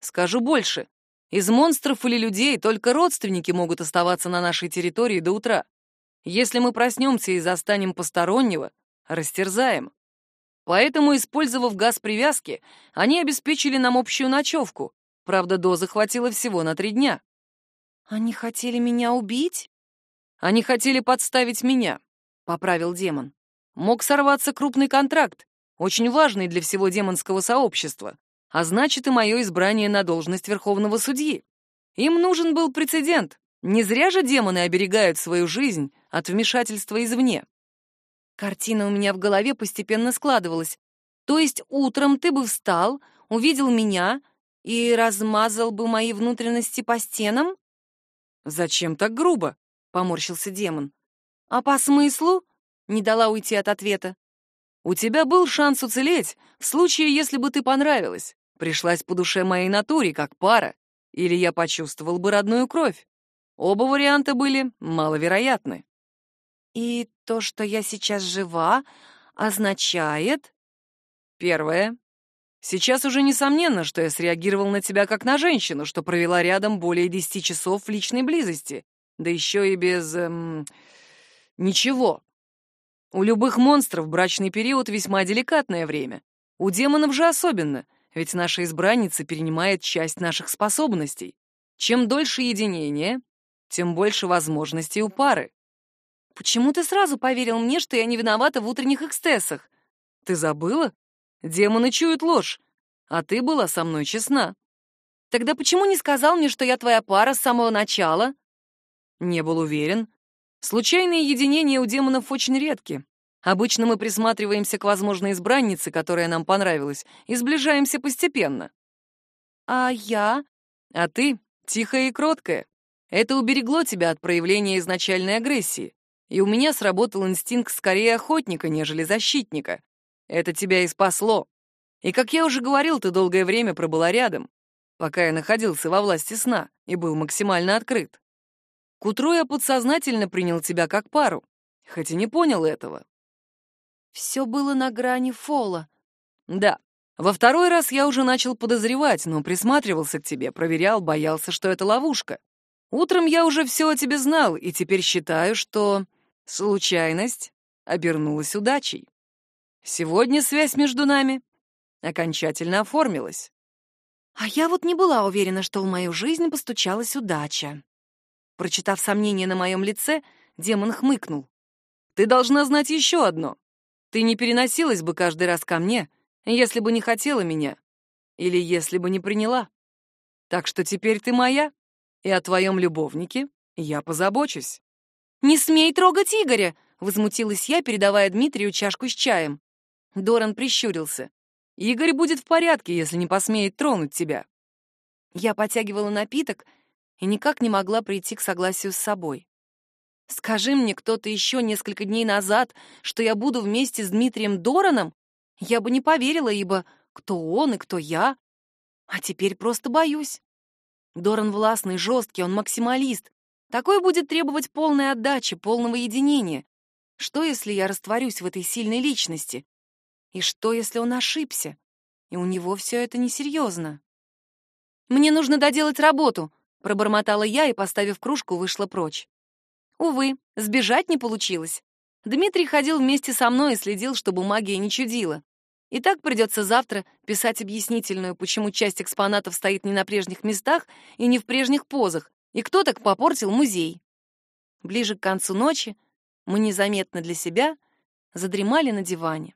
S2: Скажу больше. Из монстров или людей только родственники могут оставаться на нашей территории до утра. Если мы проснемся и застанем постороннего, растерзаем. Поэтому, использовав газ привязки, они обеспечили нам общую ночевку. Правда, дозы хватило всего на три дня.
S1: Они хотели меня убить?
S2: Они хотели подставить меня, — поправил демон мог сорваться крупный контракт, очень важный для всего демонского сообщества, а значит и мое избрание на должность верховного судьи. Им нужен был прецедент. Не зря же демоны оберегают свою жизнь от вмешательства извне.
S1: Картина у меня в голове постепенно складывалась. То есть утром ты бы встал, увидел меня и размазал бы мои внутренности по стенам?
S2: Зачем так грубо? поморщился демон.
S1: А по смыслу? Не дала уйти от ответа.
S2: «У тебя был шанс уцелеть, в случае, если бы ты понравилась. Пришлась по душе моей натуре, как пара. Или я почувствовал бы родную кровь. Оба варианта были маловероятны».
S1: «И то, что я сейчас жива, означает...»
S2: «Первое. Сейчас уже несомненно, что я среагировал на тебя как на женщину, что провела рядом более десяти часов в личной близости, да еще и без... Эм, ничего. У любых монстров брачный период весьма деликатное время. У демонов же особенно, ведь наша избранница перенимает часть наших способностей. Чем дольше единение, тем больше возможностей у пары.
S1: Почему ты сразу поверил мне, что я не виновата в утренних эксцессах?
S2: Ты забыла? Демоны чуют ложь, а ты была со мной честна.
S1: Тогда почему не сказал мне, что я твоя пара с самого начала?
S2: Не был уверен. Случайные единения у демонов очень редки. Обычно мы присматриваемся к возможной избраннице, которая нам понравилась, и сближаемся постепенно.
S1: А я?
S2: А ты тихая и кроткая. Это уберегло тебя от проявления изначальной агрессии. И у меня сработал инстинкт скорее охотника, нежели защитника. Это тебя и спасло. И, как я уже говорил, ты долгое время пробыла рядом. пока я находился во власти сна и был максимально открыт. К утру я подсознательно принял тебя как пару, хоть и не понял этого.
S1: Все было на грани фола.
S2: Да, во второй раз я уже начал подозревать, но присматривался к тебе, проверял, боялся, что это ловушка. Утром я уже все о тебе знал, и теперь считаю, что случайность обернулась удачей. Сегодня связь между нами окончательно оформилась.
S1: А я вот не была уверена, что в мою жизнь постучалась удача. Прочитав сомнение на моем лице, демон хмыкнул.
S2: «Ты должна знать еще одно. Ты не переносилась бы каждый раз ко мне, если бы не хотела меня, или если бы не приняла. Так что теперь ты моя, и о твоем любовнике я позабочусь».
S1: «Не смей трогать Игоря!» — возмутилась я, передавая Дмитрию чашку с чаем. Доран прищурился.
S2: «Игорь будет в порядке, если не посмеет тронуть тебя».
S1: Я потягивала напиток и никак не могла прийти к согласию с собой. Скажи мне кто-то еще несколько дней назад, что я буду вместе с Дмитрием Дораном, я бы не поверила, ибо кто он и кто я. А теперь просто боюсь. Доран властный, жесткий, он максималист. Такой будет требовать полной отдачи, полного единения. Что, если я растворюсь в этой сильной личности? И что, если он ошибся? И у него все это несерьезно. «Мне нужно доделать работу», — пробормотала я и, поставив кружку, вышла прочь. Увы, сбежать не получилось. Дмитрий ходил вместе со мной и следил, чтобы магия не чудила. И так придется завтра писать объяснительную, почему часть экспонатов стоит не на прежних местах и не в прежних позах, и кто так попортил музей. Ближе к концу ночи мы незаметно для себя задремали на диване.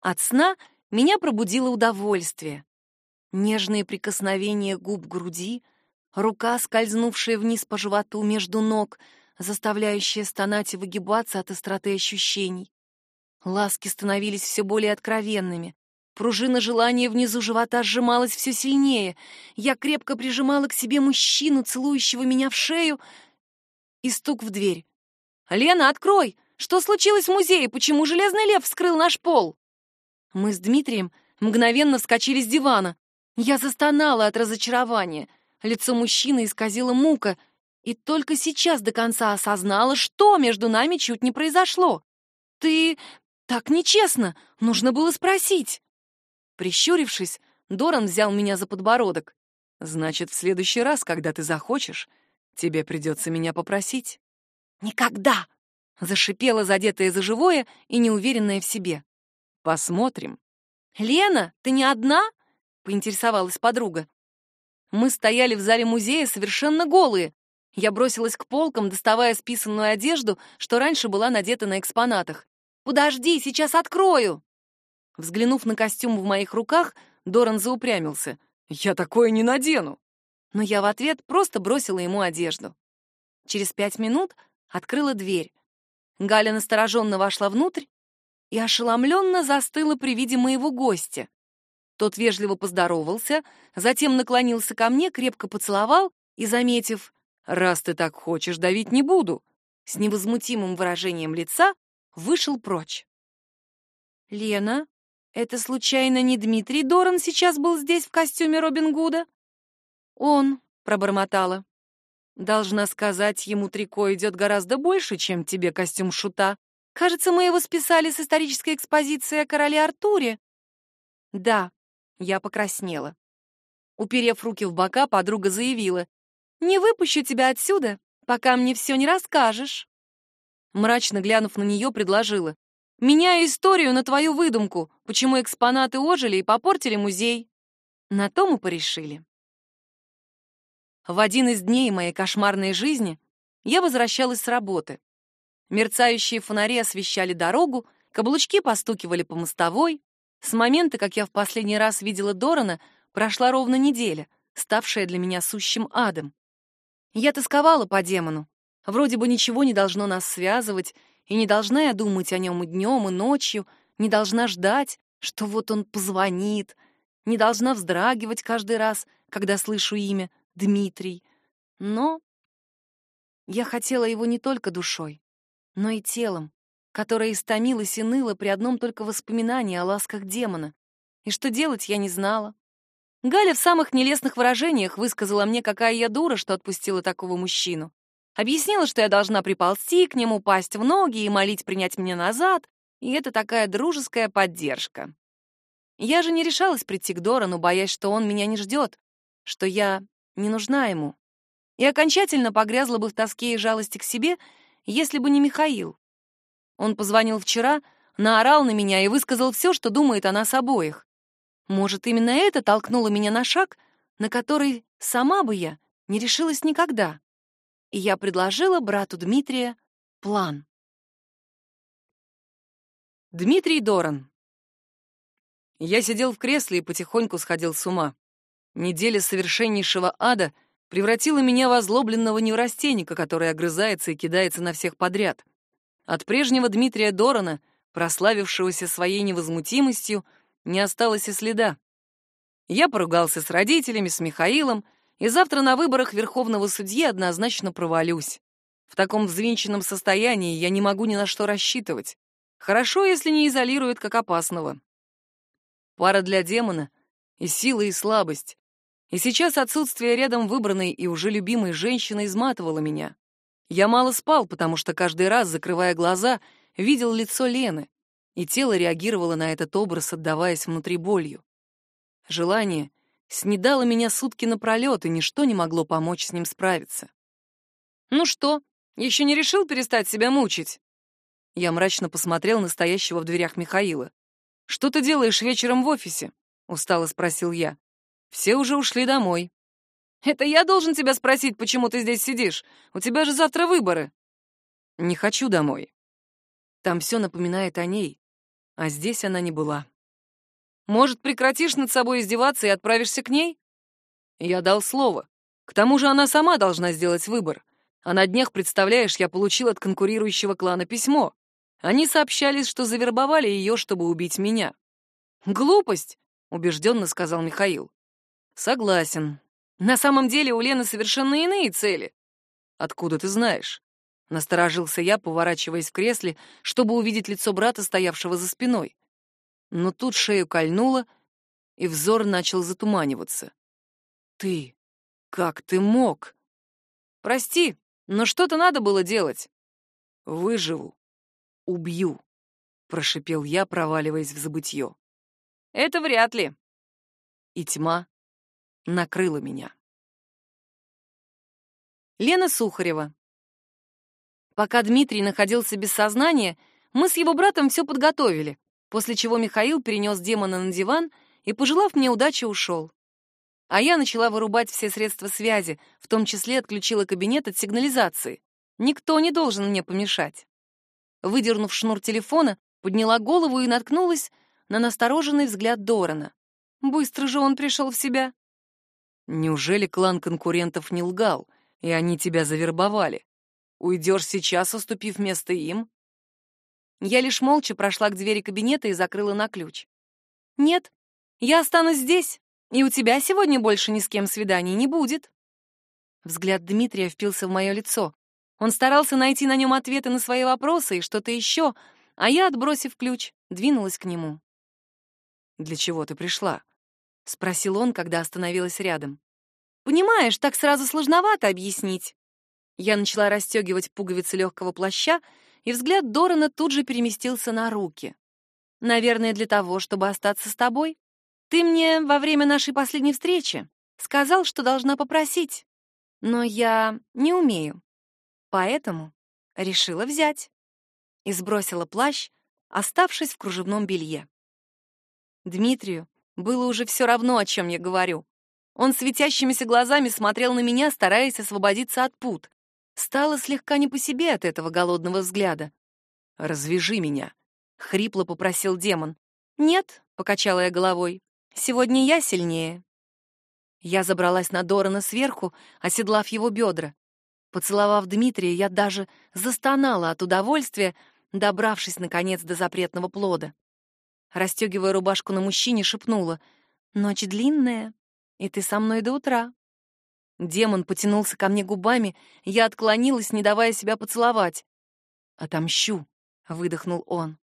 S1: От сна меня пробудило удовольствие. Нежные прикосновения губ груди, рука, скользнувшая вниз по животу между ног, заставляющая стонать и выгибаться от остроты ощущений. Ласки становились все более откровенными. Пружина желания внизу живота сжималась все сильнее. Я крепко прижимала к себе мужчину, целующего меня в шею, и стук в дверь. «Лена, открой! Что случилось в музее? Почему железный лев вскрыл наш пол?» Мы с Дмитрием мгновенно вскочили с дивана. Я застонала от разочарования. Лицо мужчины исказило мука, и только сейчас до конца осознала, что между нами чуть не произошло. «Ты так нечестно, нужно было спросить. Прищурившись, Доран взял меня за подбородок.
S2: Значит, в следующий раз, когда ты захочешь, тебе придется меня попросить.
S1: Никогда! Зашипела задетая за живое и неуверенная в себе.
S2: Посмотрим.
S1: Лена, ты не одна? Поинтересовалась подруга. Мы стояли в зале музея совершенно голые. Я бросилась к полкам, доставая списанную одежду, что раньше была надета на экспонатах. «Подожди, сейчас открою!» Взглянув на костюм в моих руках, Доран заупрямился.
S2: «Я такое не надену!»
S1: Но я в ответ просто бросила ему одежду. Через пять минут открыла дверь. Галя настороженно вошла внутрь и ошеломленно застыла при виде моего гостя. Тот вежливо поздоровался, затем наклонился ко мне, крепко поцеловал и, заметив «Раз ты так хочешь, давить не буду», с невозмутимым выражением лица вышел прочь. «Лена, это случайно не Дмитрий Доран сейчас был здесь в костюме Робин Гуда?» «Он», — пробормотала. «Должна сказать, ему трико идет гораздо больше, чем тебе костюм шута. Кажется, мы его списали с исторической экспозиции о короле Артуре». «Да», — я покраснела. Уперев руки в бока, подруга заявила. «Не выпущу тебя отсюда, пока мне все не расскажешь» мрачно глянув на нее, предложила. «Меняю историю на твою выдумку, почему экспонаты ожили и попортили музей». На то мы порешили. В один из дней моей кошмарной жизни я возвращалась с работы. Мерцающие фонари освещали дорогу, каблучки постукивали по мостовой. С момента, как я в последний раз видела Дорана, прошла ровно неделя, ставшая для меня сущим адом. Я тосковала по демону, Вроде бы ничего не должно нас связывать, и не должна я думать о нем и днем, и ночью, не должна ждать, что вот он позвонит, не должна вздрагивать каждый раз, когда слышу имя Дмитрий. Но я хотела его не только душой, но и телом, которое истомилось и ныло при одном только воспоминании о ласках демона. и что делать я не знала. Галя в самых нелестных выражениях высказала мне, какая я дура, что отпустила такого мужчину. Объяснила, что я должна приползти к нему, пасть в ноги и молить принять меня назад, и это такая дружеская поддержка. Я же не решалась прийти к Дорану, боясь, что он меня не ждет, что я не нужна ему. И окончательно погрязла бы в тоске и жалости к себе, если бы не Михаил. Он позвонил вчера, наорал на меня и высказал все, что думает о нас обоих. Может, именно это толкнуло меня на шаг, на который сама бы я не решилась никогда. И я предложила брату Дмитрия план.
S2: Дмитрий Доран. Я сидел в кресле и потихоньку сходил с ума. Неделя совершеннейшего ада превратила меня в озлобленного неврастенника, который огрызается и кидается на всех подряд. От прежнего Дмитрия Дорана, прославившегося своей невозмутимостью, не осталось и следа. Я поругался с родителями, с Михаилом, и завтра на выборах верховного судьи однозначно провалюсь. В таком взвинченном состоянии я не могу ни на что рассчитывать. Хорошо, если не изолируют как опасного. Пара для демона и сила, и слабость. И сейчас отсутствие рядом выбранной и уже любимой женщины изматывало меня. Я мало спал, потому что каждый раз, закрывая глаза, видел лицо Лены, и тело реагировало на этот образ, отдаваясь внутри болью. Желание снедало меня сутки напролет, и ничто не могло помочь с ним справиться. «Ну что, еще не решил перестать себя мучить?» Я мрачно посмотрел на стоящего в дверях Михаила. «Что ты делаешь вечером в офисе?» — устало спросил я. «Все уже ушли домой». «Это я должен тебя спросить, почему ты здесь сидишь? У тебя же завтра выборы». «Не хочу домой. Там все напоминает о ней, а здесь она не была». «Может, прекратишь над собой издеваться и отправишься к ней?» Я дал слово. К тому же она сама должна сделать выбор. А на днях, представляешь, я получил от конкурирующего клана письмо. Они сообщались, что завербовали ее, чтобы убить меня. «Глупость», — убежденно сказал Михаил. «Согласен. На самом деле у Лены совершенно иные цели. Откуда ты знаешь? Насторожился я, поворачиваясь в кресле, чтобы увидеть лицо брата, стоявшего за спиной. Но тут шею кольнуло, и взор начал затуманиваться. Ты, как ты мог? Прости, но что-то надо было делать. Выживу, убью, прошипел я, проваливаясь в забытье. Это вряд ли. И тьма накрыло меня. Лена Сухарева. Пока Дмитрий находился без сознания, мы с его братом все подготовили, после чего Михаил перенес демона на диван и, пожелав мне удачи, ушел. А я начала вырубать все средства связи, в том числе отключила кабинет от сигнализации. Никто не должен мне помешать. Выдернув шнур телефона, подняла голову и наткнулась на настороженный взгляд Дорана. Быстро же он пришел в себя. Неужели клан конкурентов не лгал, и они тебя завербовали? Уйдешь сейчас, уступив место им? Я лишь молча прошла к двери кабинета и закрыла на ключ. Нет, я останусь здесь, и у тебя сегодня больше ни с кем свиданий не будет. Взгляд Дмитрия впился в мое лицо. Он старался найти на нем ответы на свои вопросы и что-то еще, а я, отбросив ключ, двинулась к нему. «Для чего ты пришла?» — спросил он, когда остановилась рядом. «Понимаешь, так сразу сложновато объяснить». Я начала расстегивать пуговицы легкого плаща, и взгляд Дорана тут же переместился на руки. «Наверное, для того, чтобы остаться с тобой. Ты мне во время нашей последней встречи сказал, что должна попросить, но я не умею, поэтому решила взять». И сбросила плащ, оставшись в кружевном белье. Дмитрию было уже все равно, о чем я говорю. Он светящимися глазами смотрел на меня, стараясь освободиться от пут. Стало слегка не по себе от этого голодного взгляда. «Развяжи меня», — хрипло попросил демон. «Нет», — покачала я головой, — «сегодня я сильнее». Я забралась на Дорана сверху, оседлав его бедра. Поцеловав Дмитрия, я даже застонала от удовольствия, добравшись, наконец, до запретного плода. Растегивая рубашку на мужчине, шепнула. «Ночь длинная, и ты со мной до утра». Демон потянулся ко мне губами, я отклонилась, не давая себя поцеловать. «Отомщу», — выдохнул он.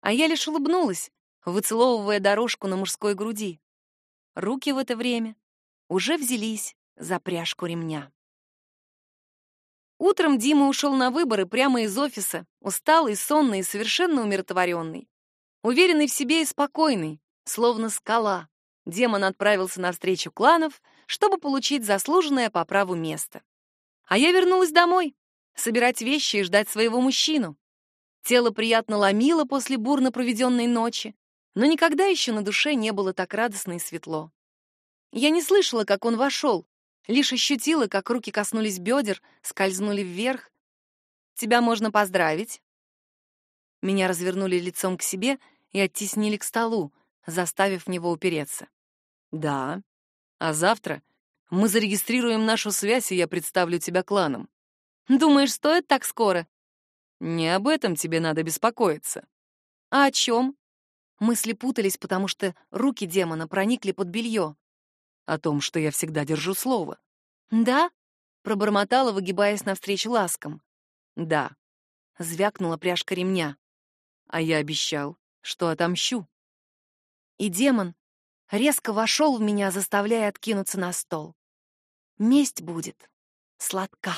S2: А я лишь улыбнулась,
S1: выцеловывая дорожку на мужской груди. Руки в это время уже взялись за пряжку ремня. Утром Дима ушел на выборы прямо из офиса, усталый, сонный и совершенно умиротворенный. Уверенный в себе и спокойный, словно скала, демон отправился на встречу кланов, чтобы получить заслуженное по праву место. А я вернулась домой, собирать вещи и ждать своего мужчину. Тело приятно ломило после бурно проведенной ночи, но никогда еще на душе не было так радостно и светло. Я не слышала, как он вошел, лишь ощутила, как руки коснулись бедер, скользнули вверх. «Тебя можно поздравить». Меня развернули лицом к себе и оттеснили к столу, заставив в него упереться.
S2: «Да. А завтра мы зарегистрируем нашу связь, и я представлю тебя кланом».
S1: «Думаешь, стоит так скоро?»
S2: «Не об этом тебе надо беспокоиться».
S1: «А о чем?» Мысли путались, потому что руки демона проникли под белье.
S2: О том, что я всегда держу слово.
S1: «Да?» — пробормотала, выгибаясь навстречу ласкам.
S2: «Да», —
S1: звякнула пряжка ремня.
S2: «А я обещал, что отомщу».
S1: И демон резко вошел в меня, заставляя откинуться на стол. Месть будет сладка.